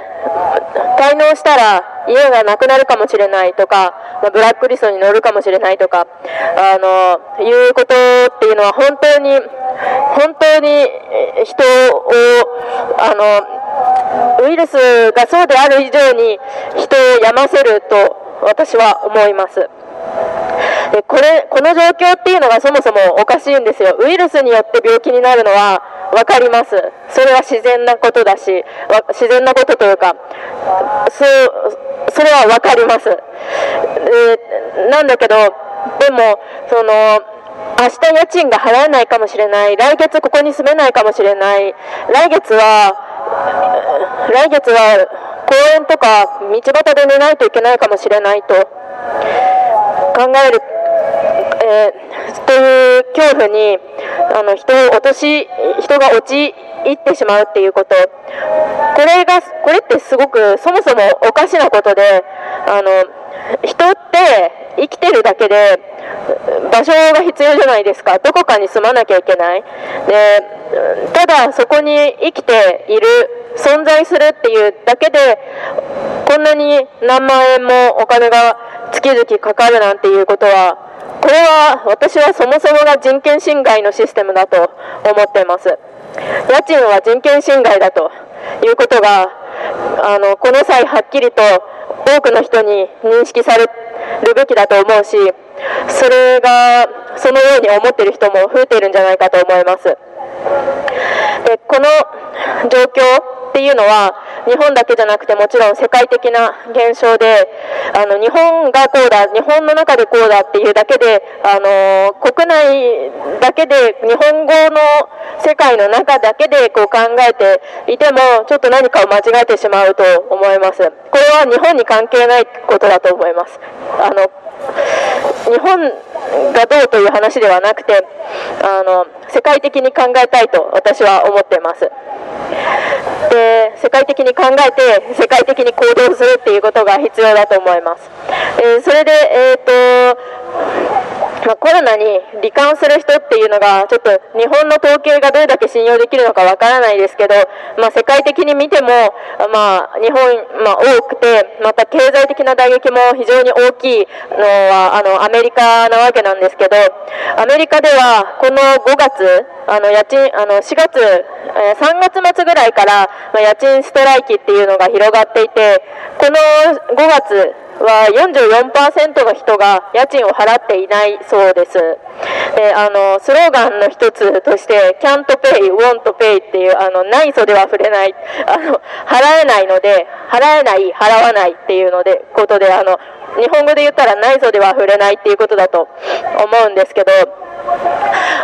滞納したら家がなくなるかもしれないとか、まブラックリストに乗るかもしれないとか、あの、いうことっていうのは本当に、本当に人を、あの、ウイルスがそうである以上に人を病ませると私は思います。でこれこの状況っていうのがそもそもおかしいんですよ。ウイルスによって病気になるのは分かります。それは自然なことだし、自然なことというか、そうそれは分かります。えなんだけど、でも、その、明日家賃が払えないかもしれない、来月ここに住めないかもしれない、来月は来月は公園とか道端で寝ないといけないかもしれないと考える、えー、という恐怖にあの人を落とし人が陥ってしまうっていうこと。これがこれってすごくそもそもおかしなことであの人って生きてるだけで場所が必要じゃないですか。どこかに住まなきゃいけない。でただそこに生きている存在するっていうだけでこんなに何万円もお金が月々かかるなんていうことはこれは私はそもそもが人権侵害のシステムだと思っています。家賃は人権侵害だということがあのこの際はっきりと多くの人に認識されるべきだと思うしそれがそのように思っている人も増えているんじゃないかと思います。でこの状況っていうのは日本だけじゃなくてもちろん世界的な現象であの日本がこうだ日本の中でこうだっていうだけであの国内だけで日本語の世界の中だけでこう考えていてもちょっと何かを間違えてしまうと思います。これは日本に関係ないことだと思います。あの日本がどうという話ではなくてあの世界的に考えたいと私は思っています。で世界的に考えて世界的に行動するっていうことが必要だと思います、え、それで、えーとまあ、コロナに罹患する人っていうのが、ちょっと日本の統計がどれだけ信用できるのかわからないですけど、まあ、世界的に見ても、まあ、日本、まあ、多くて、また経済的な打撃も非常に大きいのは、あの、アメリカなわけなんですけど、アメリカでは、この5月、あの、家賃、あの、4月、3月末ぐらいから、まあ、家賃ストライキっていうのが広がっていて、この5月、は44%の人が家賃を払っていないそうです。で、あの、スローガンの一つとして、can't pay, won't pay っていう、あの、ないそでは触れない、あの、払えないので、払えない、払わないっていうので、ことで、あの、日本語で言ったらないそでは触れないっていうことだと思うんですけど、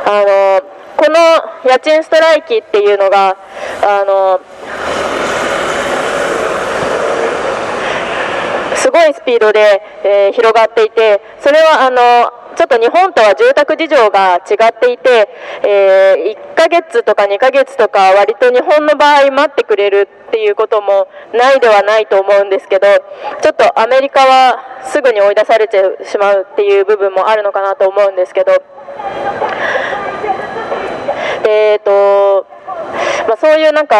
あの、この家賃ストライキっていうのが、あの、すごいスピードで、えー、広がっていて、それはあの、ちょっと日本とは住宅事情が違っていて、えー、1ヶ月とか2ヶ月とか割と日本の場合待ってくれるっていうこともないではないと思うんですけど、ちょっとアメリカはすぐに追い出されてしまうっていう部分もあるのかなと思うんですけど、えっ、ー、と、まあ、そういうなんか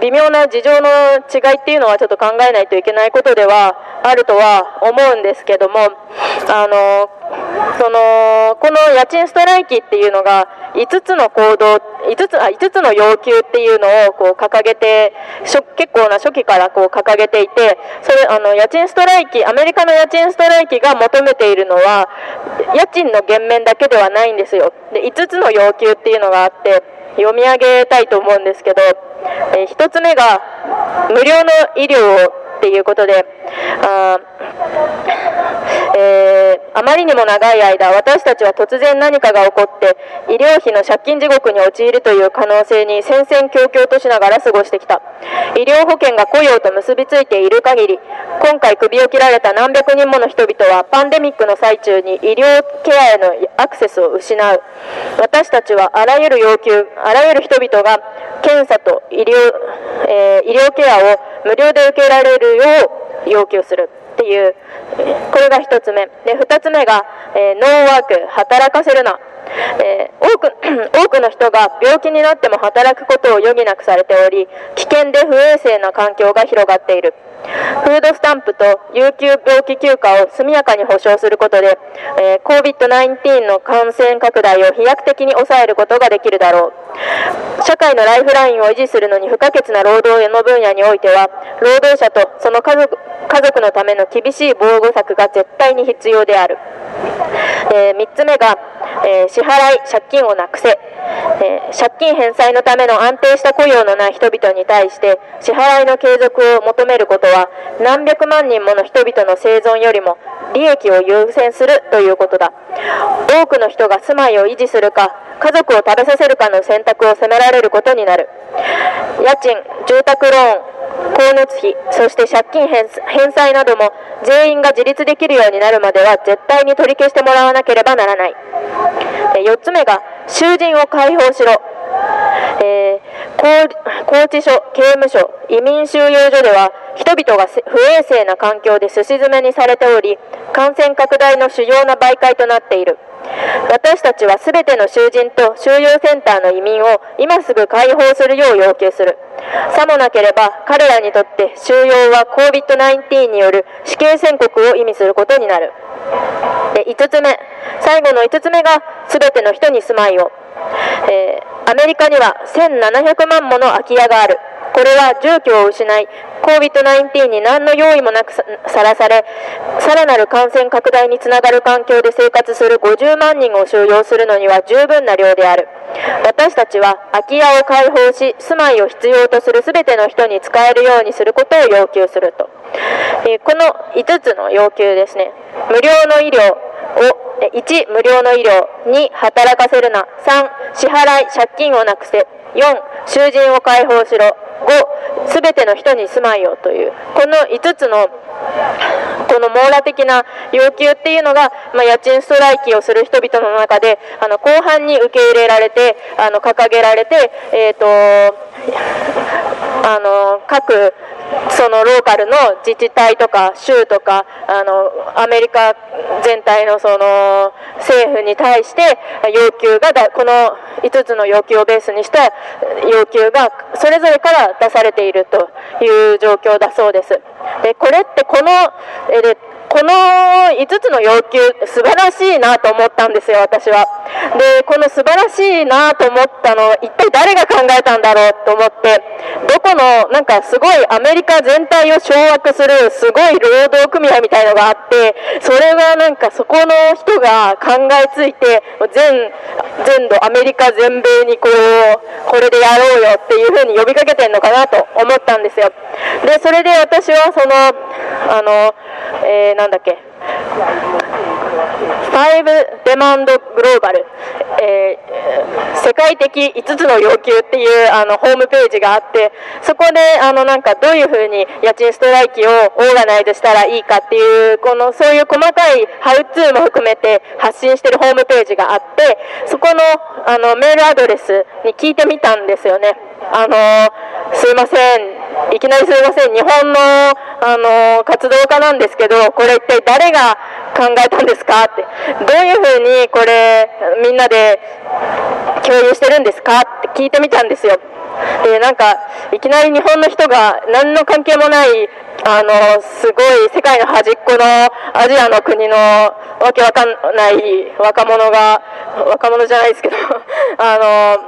微妙な事情の違いっていうのはちょっと考えないといけないことではあるとは思うんですけども、あの、その、この家賃ストライキっていうのが5つの行動、5つ、あ、5つの要求っていうのをこう掲げて、結構な初期からこう掲げていて、それ、あの、家賃ストライキ、アメリカの家賃ストライキが求めているのは、家賃の減免だけではないんですよ。で、5つの要求っていうのがあって、読み上げたいと思うんですけど、え、1つ目が無料の医療をっていうことで、あえー、あまりにも長い間、私たちは突然何かが起こって、医療費の借金地獄に陥るという可能性に戦々恐々としながら過ごしてきた。医療保険が雇用と結びついている限り、今回首を切られた何百人もの人々はパンデミックの最中に医療ケアへのアクセスを失う。私たちはあらゆる要求、あらゆる人々が検査と医療、えー、医療ケアを無料で受けられるよう要求するっていう、これが1つ目。で、2つ目が、えー、ノーワーク、働かせるな。えー、多く、多くの人が病気になっても働くことを余儀なくされており、危険で不衛生な環境が広がっている。フードスタンプと有給病気休暇を速やかに保障することで、えー、COVID-19 の感染拡大を飛躍的に抑えることができるだろう。社会のライフラインを維持するのに不可欠な労働の分野においては、労働者とその家族家族のための厳しい防護策が絶対に必要である。えー、3つ目が、えー、支払い、借金をなくせ。え、借金返済のための安定した雇用のない人々に対して支払いの継続を求めることは何百万人もの人々の生存よりも利益を優先するということだ多くの人が住まいを維持するか家族を食べさせるかの選択を迫られることになる家賃住宅ローン光熱費、そして借金返済なども全員が自立できるようになるまでは絶対に取り消してもらわなければならない。4つ目が、囚人を解放しろ。えー、拘置所、刑務所、移民収容所では人々が不衛生な環境ですし詰めにされており感染拡大の主要な媒介となっている私たちは全ての囚人と収容センターの移民を今すぐ解放するよう要求する。さもなければ彼らにとって収容は COVID-19 による死刑宣告を意味することになる。で5つ目。最後の5つ目が全ての人に住まいを、えー、アメリカには1700万もの空き家がある。これは住居を失い COVID-19 に何の用意もなくさらされ、さらなる感染拡大につながる環境で生活する50万人を収容するのには十分な量である。私たちは空き家を開放し、住まいを必要とする全ての人に使えるようにすることを要求すると。えこの5つの要求ですね。無料の医療を1、無料の医療。2、働かせるな。3、支払い、借金をなくせ。4、囚人を解放しろ。5、すべての人に住まいをという、この5つのこの網羅的な要求っていうのが、まあ、家賃ストライキをする人々の中であの後半に受け入れられてあの掲げられて、えーと、あの各そのローカルの自治体とか州とかあのアメリカ全体のその政府に対して要求がだこの5つの要求をベースにした要求がそれぞれから出されているという状況だそうです。でこれってこのえこの5つの要求、素晴らしいなと思ったんですよ、私は。で、この素晴らしいなと思ったの、一体誰が考えたんだろうと思って、どこの、なんかすごいアメリカ全体を掌握する、すごい労働組合みたいのがあって、それがなんかそこの人が考えついて、全、全土、アメリカ全米にこう、これでやろうよっていうふうに呼びかけてんのかなと思ったんですよ。で、それで私はその、あの、えー、なんだっけ、5デマンドグローバル、えー、世界的5つの要求っていうあのホームページがあって、そこであのなんかどういうふうに家賃ストライキをオーガナイズしたらいいかっていう、このそういう細かいハウツーも含めて発信してるホームページがあって、そこのあのメールアドレスに聞いてみたんですよね。あのすいません。いきなりすいません。日本の、あの活動家なんですけど、これ一体誰が考えたんですかって。どういうふうにこれ、みんなで共有してるんですかって聞いてみたんですよ。で、なんか、いきなり日本の人が何の関係もない、あの、すごい世界の端っこのアジアの国のわけわかんない若者が、若者じゃないですけど、あ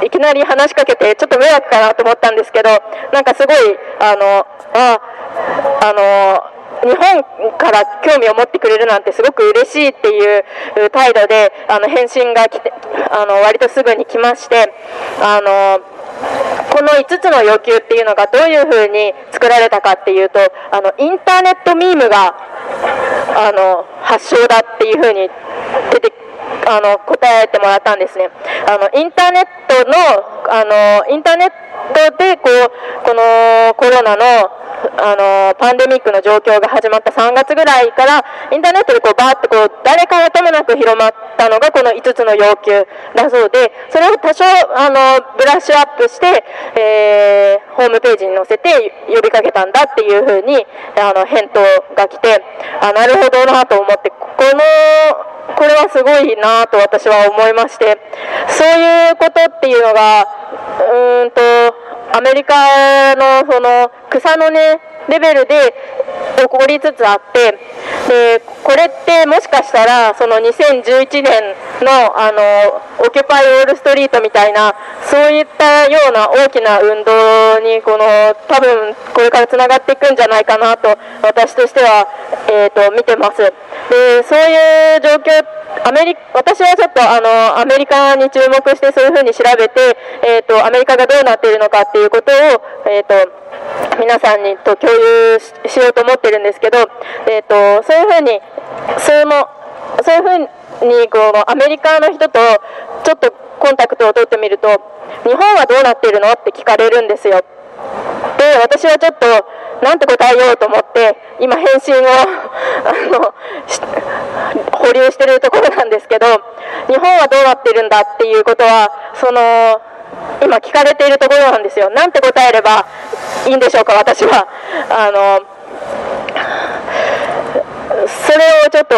の、いきなり話しかけて、ちょっと迷惑かなと思ったんですけど、なんかすごい、あの、あ、あの、日本から興味を持ってくれるなんてすごく嬉しいっていう態度で、あの、返信が来て、あの、割とすぐに来まして、あの、この5つの要求っていうのがどういうふうに作られたかっていうと、あの、インターネットミームが、あの、発祥だっていうふうに出てあの答えてもらったんですね。あのインターネットのあのインターネットでこうこのコロナのあのパンデミックの状況が始まった3月ぐらいからインターネットでこうバーってこう誰からともなく広まったのがこの5つの要求だそうでそれを多少あのブラッシュアップして、えー、ホームページに載せて呼びかけたんだっていうふうにあの返答が来てあなるほどなと思ってこのこれはすごいなと私は思いまして、そういうことっていうのが、うーんと、アメリカのその草のねレベルで起こりつつあってでこれってもしかしたらその2011年のあのオキュパイ・オール・ストリートみたいなそういったような大きな運動にこの多分これからつながっていくんじゃないかなと私としては、えーと、見てます。でそういう状況アメリ私はちょっとあのアメリカに注目してそういうふうに調べて、えーと、アメリカがどうなっているのかっていうことを、えーと、皆さんにと共有しようと思ってるんですけど、えー、とそういうふうにそのそういうふうにこのアメリカの人とちょっとコンタクトを取ってみると日本はどうなっているのって聞かれるんですよ。で私はちょっとなんて答えようと思って今返信を あの保留してるところなんですけど日本はどうなってるんだっていうことはその今聞かれているところなんですよ。なんて答えればいいんでしょうか私は。あのそれをちょっと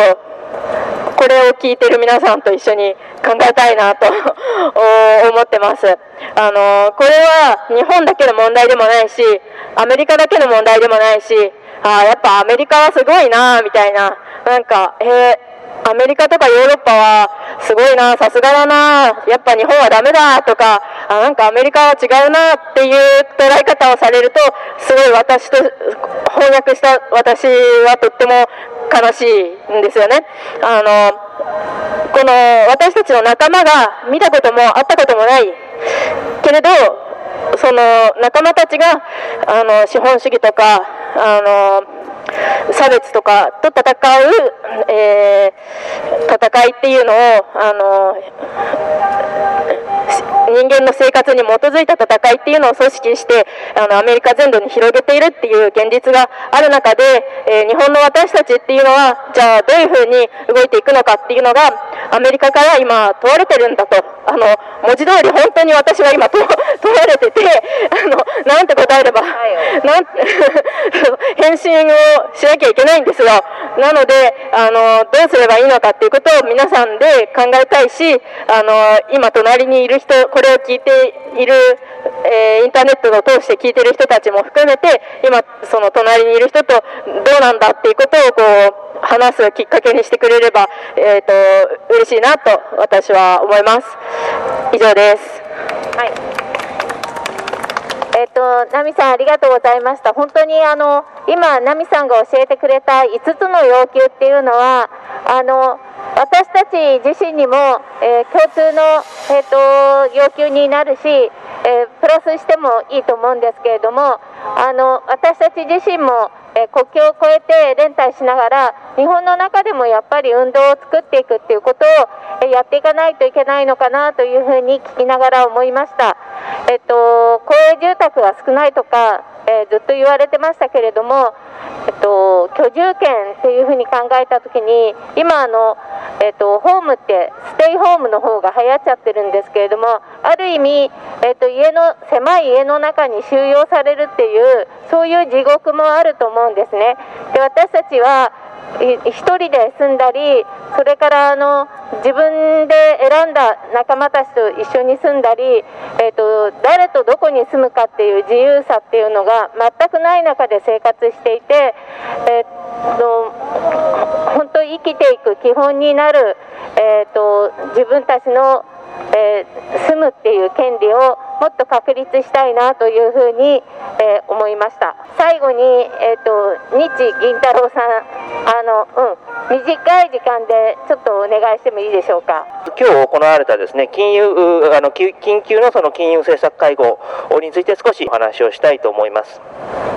これを聞いてる皆さんと一緒に考えたいなと 思ってます。あのこれは日本だけの問題でもないし、アメリカだけの問題でもないし、あやっぱアメリカはすごいなみたいな、なんか、えー、アメリカとかヨーロッパはすごいな、さすがだな、やっぱ日本はダメだとか、あなんかアメリカは違うなっていう捉え方をされると、すごい私と翻訳した私はとっても悲しいんですよね。あのこの私たちの仲間が見たことも会ったこともないけれどその仲間たちがあの資本主義とかあの差別とかと戦う、えー、戦いっていうのをあの人間の生活に基づいた戦いっていうのを組織してあのアメリカ全土に広げているっていう現実がある中で、えー、日本の私たちっていうのはじゃあどういうふうに動いていくのかっていうのがアメリカから今問われてるんだと。あの文字通り本当に私は今問わ れててあのなんて答えれば、なん 返信をしなきゃいけないんですよ。なのであのどうすればいいのかっていうことを皆さんで考えたいしあの今隣にいる人これを聞いている、えー、インターネットを通して聞いている人たちも含めて今その隣にいる人とどうなんだっていうことをこう話すきっかけにしてくれれば、えー、と嬉しいなと私は思います。以上です。はい。えっ、と、ナミさんありがとうございました。本当にあの、今、ナミさんが教えてくれた5つの要求っていうのは、あの、私たち自身にも、えー、共通の、えーと、要求になるし、えー、プラスしてもいいと思うんですけれどもあの私たち自身も、えー、国境を越えて連帯しながら日本の中でもやっぱり運動を作っていくっていうことを、えやっていかないといけないのかなというふうに聞きながら思いました。えっと、公営住宅が少ないとか、えずっと言われてましたけれども、えっと、居住権っていうふうに考えたときに今あの、えっと、ホームってステイホームの方が流行っちゃってるんですけれどもある意味、えっと、家の狭い家の中に収容されるっていうそういう地獄もあると思うんですね。で私たちは1人で住んだりそれからあの自分で選んだ仲間たちと一緒に住んだり、えーと、誰とどこに住むかっていう自由さっていうのが全くない中で生活していて、えーと、本当生きていく基本になる、えーと自分たちのえー、住むっていう権利をもっと確立したいなというふうに、えー、思いました最後に、えーと、日銀太郎さんあの、うん、短い時間でちょっとお願いしてもいいでしょうか？今日行われたですね金融あの緊急のその金融政策会合について少しお話をしたいと思います。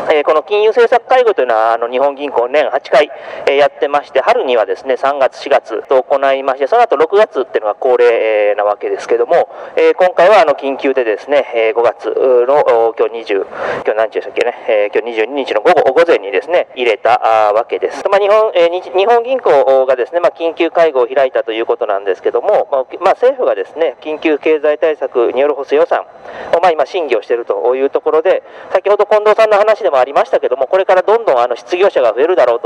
えー、この金融政策会合というのはあの日本銀行年8回、えー、やってまして春にはですね3月4月と行いましてその後6月っていうのが恒例、なわけですけども、えー、今回はあの緊急でですね、えー、5月の今日20今日何日でしたっけね、えー、今日22日の午後午前にですね入れたわけです。まあ、日本、えー、日本銀行がですねまあ緊急会合を開いたということなんですけども、まあ、まあ、政府がですね緊急経済対策による補正予算をまあ今審議をしているというところで先ほど近藤さんの話でももありましたけども、これからどんどんあの失業者が増えるだろう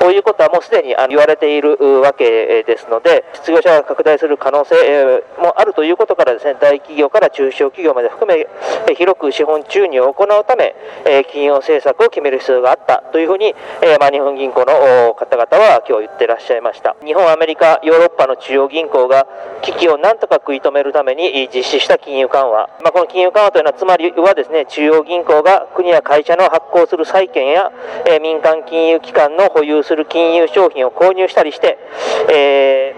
と、いうことはもうすでにあの言われているわけですので、失業者が拡大する可能性もあるということからですね、大企業から中小企業まで含め、広く資本注入を行うため、金融政策を決める必要があったというふうに、まあ、日本銀行の方々は今日言ってらっしゃいました。日本、アメリカ、ヨーロッパの中央銀行が危機をなんとか食い止めるために実施した金融緩和。まあ、この金融緩和というのは、つまりはですね、中央銀行が国や会社の発行する債券や、え民間金融機関の保有する金融商品を購入したりして、え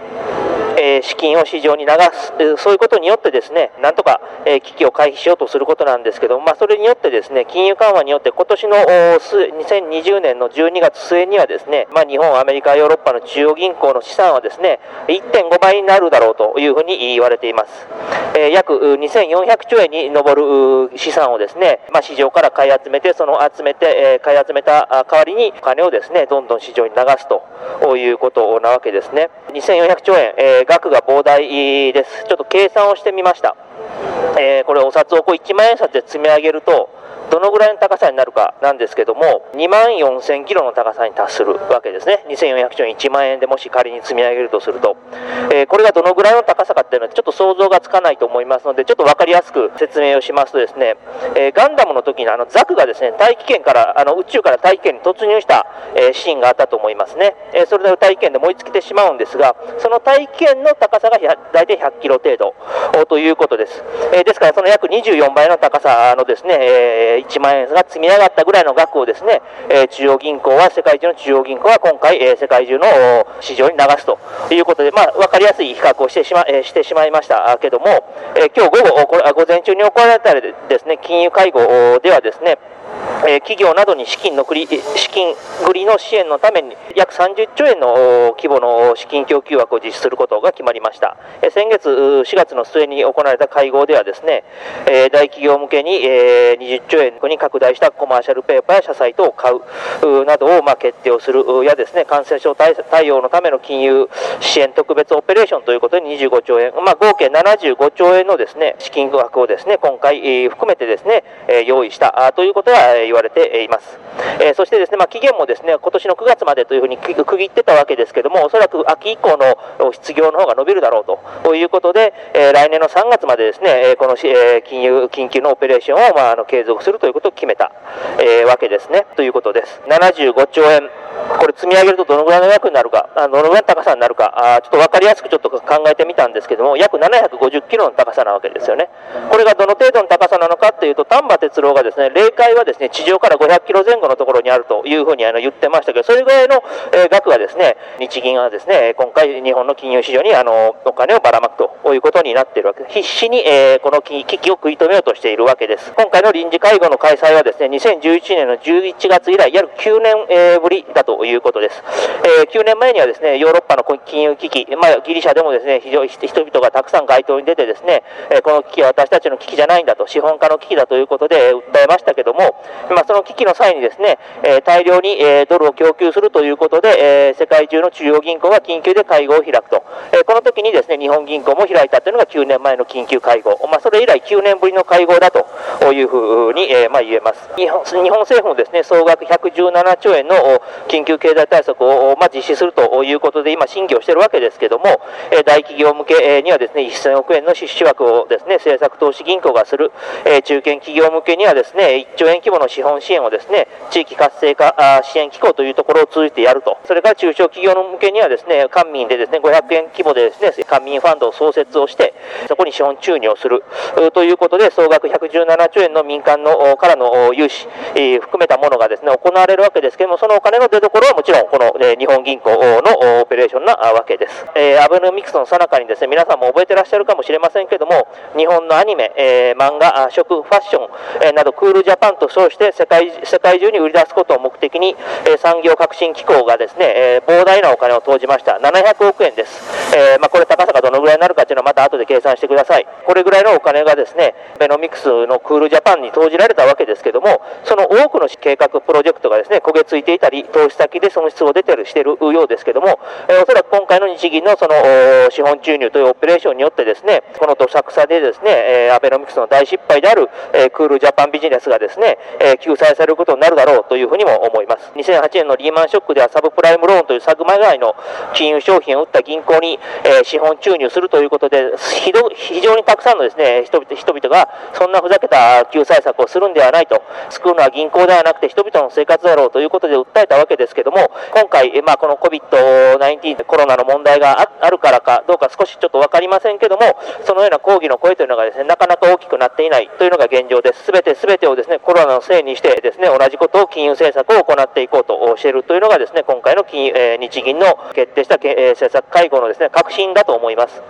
ーえ資金を市場に流す、そういうことによってですね、なんとか、え危機を回避しようとすることなんですけどまあ、それによってですね、金融緩和によって今年の2020年の12月末にはですね、まあ、日本、アメリカ、ヨーロッパの中央銀行の資産はですね、1.5倍になるだろうというふうに言われています。え約2400兆円に上る資産をですね、まあ、市場から買い集めて、その集めて、え買い集めた代わりにお金をですね、どんどん市場に流すということなわけですね。2400兆円、えー額が膨大です。ちょっと計算をしてみました。えー、これお札をこう1万円札で積み上げると、どのぐらいの高さになるかなんですけども、2万4000キロの高さに達するわけですね。2400兆円1万円でもし仮に積み上げるとすると、えー、これがどのぐらいの高さかっていうのはちょっと想像がつかないと思いますので、ちょっと分かりやすく説明をしますとですね、えー、ガンダムの時にあのザクがですね、大気圏から、あの宇宙から大気圏に突入した、えー、シーンがあったと思いますね。えそれで大気圏で燃え尽きてしまうんですが、その大気圏の高さが大体100キロ程度ということです。えですからその約24倍の高さのですね、え1万円が積み上がったぐらいの額をですね、え中央銀行は、世界中の中央銀行は今回、え世界中の市場に流すということで、まあ、分かりやすい比較をしてしま,、えしてしまいました。けども、え今日午後、これ午前中に行われたですね、金融会合ではですね、え企業などに資金の繰り資金繰りの支援のために約30兆円の規模の資金供給枠を実施することが決まりました。え先月4月の末に行われた会合ではですね、え大企業向けに、え20兆円に拡大したコマーシャルペーパーや社債等を買うなどをま決定をするやですね、感染症対応のための金融支援特別オペレーションということで25兆円、まあ、合計75兆円のですね、資金額をですね、今回含めてですね、え用意したということは言われています。えー、そしてですね、まあ、期限もですね、今年の9月までというふうに区切ってたわけですけども、おそらく秋以降の失業の方が伸びるだろうということで、えー、来年の3月までですね、この、えー、金融、緊急のオペレーションを、まあ、あの継続するということを決めた、え、わけですね、ということです。75兆円。これ積み上げるとどのぐらいの額になるか、あどのぐらいの高さになるか、あちょっと分かりやすくちょっと考えてみたんですけども、約750キロの高さなわけですよね。これがどの程度の高さなのかっていうと、丹波哲郎がですね、霊界はですね、地上から500キロ前後のところにあるというふうにあの言ってましたけど、それぐらいの、え額がですね、日銀はですね、今回日本の金融市場にあのお金をばらまくということになっているわけです。必死に、えー、この危機を食い止めようとしているわけです。今回の臨時会合の開催はですね、2011年の11月以来、約9年、えぶりだということです。えー、9年前にはですね、ヨーロッパの金融危機、まあ、ギリシャでもですね、非常に人々がたくさん街頭に出てですね、えこの危機は私たちの危機じゃないんだと、資本家の危機だということで訴えましたけども、まあ、その危機の際にですね、え大量に、えドルを供給するということで、え世界中の中央銀行が緊急で会合を開くと、えこの時にですね、日本銀行も開いたというのが9年前の緊急会合、まあ、それ以来9年ぶりの会合だというふうに、えまあ、言えます。日本日本政府もですね、総額117兆円の緊急経済対策を、まあ、実施するということで、今、審議をしているわけですけども、え大企業向けにはですね、1000億円の出資枠をですね、政策投資銀行がする、え中堅企業向けにはですね、1兆円規模の資本支援をですね、地域活性化支援機構というところを通じてやると。それから中小企業の向けにはですね、官民でですね、500円規模でですね、官民ファンドを創設をして、そこに資本注入をするということで、総額117兆円の民間のからの融資、え含めたものがですね、行われるわけですけども、そのお金の出所はもちろん、この、え日本銀行のオペレーションなわけです。えー、アベノミクスの最中にですね、皆さんも覚えてらっしゃるかもしれませんけども、日本のアニメ、えー、漫画、食、ファッション、えー、など、クールジャパンと称して世界世界中に売り出すことを目的に、え、産業革新機構がですね、え、膨大なお金を投じました。700億円です。え、まあ、これ高さがどのぐらいになるかというのはまた後で計算してください。これぐらいのお金がですね、ベノミクスのクールジャパンに投じられたわけですけども、その多くの計画、プロジェクトがですね、焦げついていたり、投資先で損失を出てるしているようですけども、え、おそらく今回の日銀のその資本注入というオペレーションによってですね、このどさくさでですね、え、アベノミクスの大失敗である、え、クールジャパンビジネスがですね、え救済されることになるだろうというふうにも思います。2008年のリーマンショックではサブプライムローンというサグマ外の金融商品を売った銀行に、え資本注入するということで、非常にたくさんのですね、人々人々がそんなふざけた救済策をするんではないと、救うのは銀行ではなくて人々の生活だろうということで訴えたわけですけども、今回、まあ、この COVID-19 コロナの問題があるからかどうか少しちょっと分かりませんけども、そのような抗議の声というのがですね、なかなか大きくなっていないというのが現状です。すべてすべてをですね、コロナのせいにしてですね、同じことを金融政策を行っていこうと教えるというのがですね、今回の金、え、日銀の決定した、政策会合のですね、革新だと思います。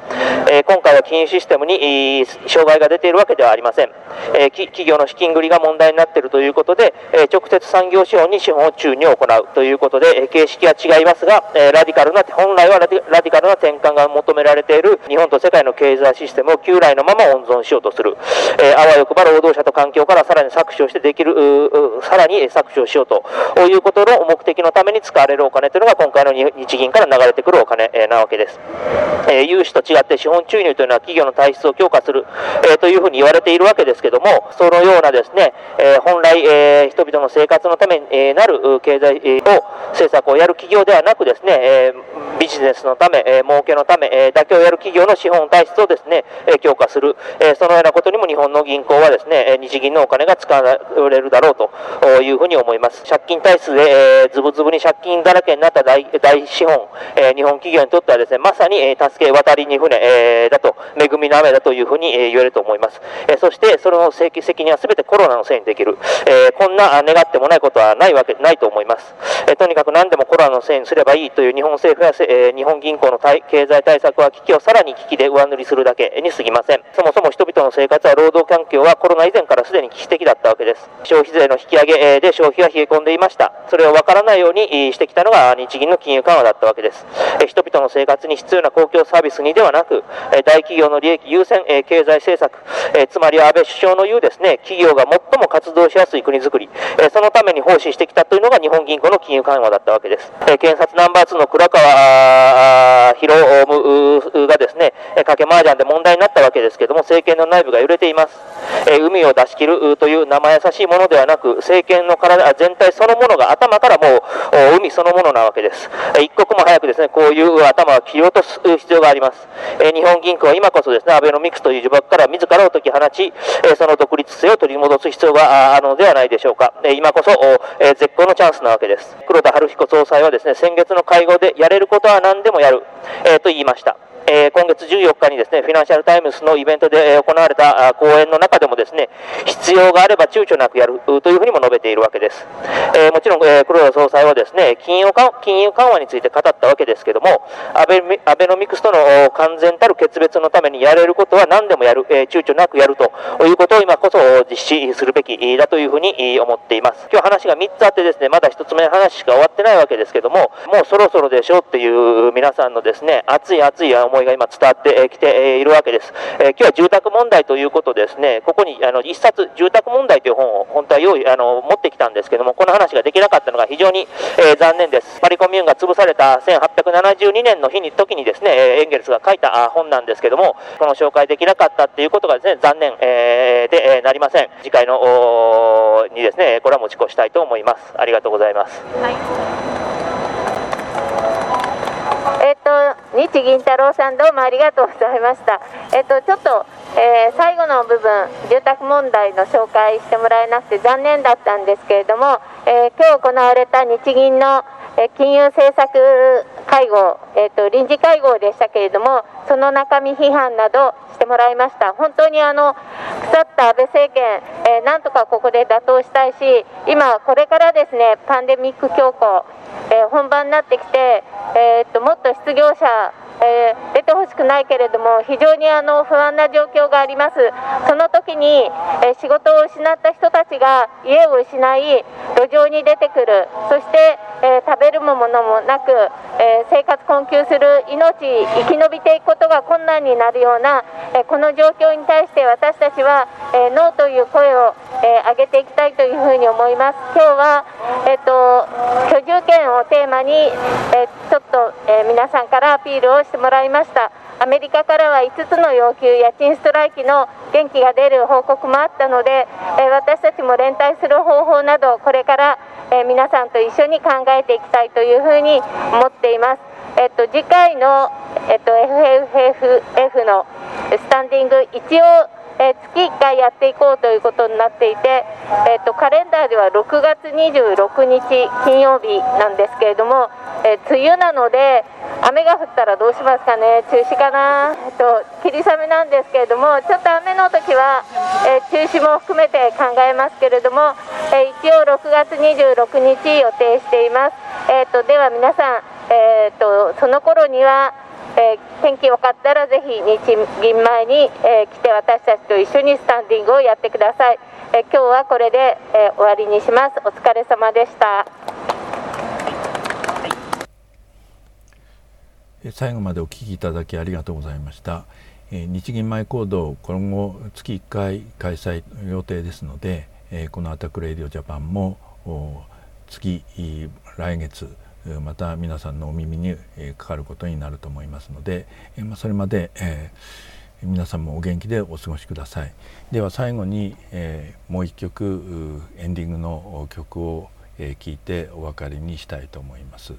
え、今回は金融システムに障害が出ているわけではありません。え企業の資金繰りが問題になっているということで、え直接産業資本に資本を注入を行うということで、え形式は違いますが、えラディカルな、本来はラディカルな転換が求められている日本と世界の経済システムを旧来のまま温存しようとする。えあわよくば労働者と環境からさらに搾取をしてできる、さらに搾取をしようということの目的のために使われるお金というのが今回の日銀から流れてくるお金なわけです。え融資と違って資本注入というのは企業の体質を強化する、えというふうに言われているわけですけども、そのようなですね、え本来、え人々の生活のために、なる経済を政策をやる企業ではなくですね、えビジネスのため、え儲けのため、えだけをやる企業の資本体質をですね、え強化する、えそのようなことにも日本の銀行はですね、日銀のお金が使われるだろうというふうに思います。借金体質で、えズブズブに借金だらけになった大大資本、え日本企業にとってはですね、まさに、え助け渡りに船、えだと、恵みの雨だというふうに、え言えると思います。えそして、その責任は全てコロナのせいにできる。えこんな願ってもないことはないわけ、ないと思います。えとにかく何でもコロナのせいにすればいいという日本政府や、え日本銀行の経済対策は危機をさらに危機で上塗りするだけに過ぎません。そもそも人々の生活や労働環境はコロナ以前からすでに危機的だったわけです。消費税の引き上げで消費は冷え込んでいました。それを分からないようにしてきたのが日銀の金融緩和だったわけです。人々の生活に必要な公共サービスにではなく、大企業の利益優先経済政策、つまり安倍首相の言うですね、企業が最も活動しやすい国づくり、そのために奉仕してきたというのが日本銀行の金融緩和だったわけです。検察ナンバー2の倉川博夢がですね、賭け麻雀で問題になったわけですけども、政権の内部が揺れています。海を出し切るという生優しいものではなく、政権の体全体そのものが頭からもう海そのものなわけです。一刻も早くですね、こういう頭を切り落とす必要があります。日本銀行は今こそですね、アベノミクスという呪縛から自らを解き放ち、その独立性を取り戻す必要があるのではないでしょうか。今こそ絶好のチャンスなわけです。黒田東彦総裁はですね、先月の会合でやれることは何でもやる、と言いました。えー、今月14日にですね、フィナンシャルタイムズのイベントで行われた講演の中でもですね、必要があれば躊躇なくやるというふうにも述べているわけです。えー、もちろん、えー、黒田総裁はですね、金融金融緩和について語ったわけですけども、アベアベノミクスとの完全たる決別のためにやれることは何でもやる、えー、躊躇なくやるということを今こそ実施するべきだというふうに思っています。今日話が3つあってですね、まだ1つ目の話しか終わってないわけですけども、もうそろそろでしょうっていう皆さんのですね、熱い熱い思い思いが今伝わってきているわけです。え今日は住宅問題ということですね、ここにあの1冊、住宅問題という本を本当は用意あの持ってきたんですけども、この話ができなかったのが非常に、え、残念です。パリコミューンが潰された1872年の日に時にですね、エンゲルスが書いた本なんですけども、この紹介できなかったっていうことがですね、残念、えー、で、えなりません。次回のにですね、これは持ち越したいと思います。ありがとうございます。はいえっ、と、日銀太郎さんどうもありがとうございました。えっ、と、ちょっと、えー、最後の部分、住宅問題の紹介してもらえなくて残念だったんですけれども、えー、今日行われた日銀の、え金融政策会合、えーと、臨時会合でしたけれども、その中身批判などしてもらいました。本当にあの腐った安倍政権、えー、なんとかここで打倒したいし、今、これからですね、パンデミック強行、えー、本番になってきて、えー、っともっと失業者えー、出てほしくないけれども非常にあの不安な状況があります。その時に、えー、仕事を失った人たちが家を失い路上に出てくる。そして、えー、食べるものもなく、え生活困窮する命生き延びていくことが困難になるような、えこの状況に対して私たちは、えノーという声を、え上げていきたいというふうに思います。今日は、えーと、居住権をテーマに、えちょっと、え皆さんからアピールをしてもらいました。アメリカからは5つの要求、家賃ストライキの元気が出る報告もあったので、え私たちも連帯する方法など、これから、え皆さんと一緒に考えていきたいというふうに思っています。えっと、次回の、えっと、FFF のスタンディング、一応えー、月1回やっていこうということになっていて、えーと、カレンダーでは6月26日金曜日なんですけれども、えー、梅雨なので雨が降ったらどうしますかね？中止かな、えーと、霧雨なんですけれどもちょっと雨の時は、えー、中止も含めて考えますけれども、え一応6月26日予定しています、えーと、では皆さん、えー、とその頃にはえー、天気よかったらぜひ日銀前に、えー、来て私たちと一緒にスタンディングをやってください、えー、今日はこれで、え終わりにします。お疲れ様でした。最後までお聞きいただきありがとうございました、え日銀前行動今後月1回開催予定ですので、えこの ATTAC Radio Japan も月来月また皆さんのお耳にかかることになると思いますのでそれまで皆さんもお元気でお過ごしください。では最後にもう一曲エンディングの曲を聴いてお別れにしたいと思います。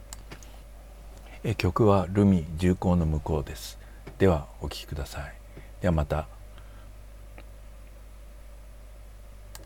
曲は「ルミ重厚の向こう」です。ではお聴きください。ではまた。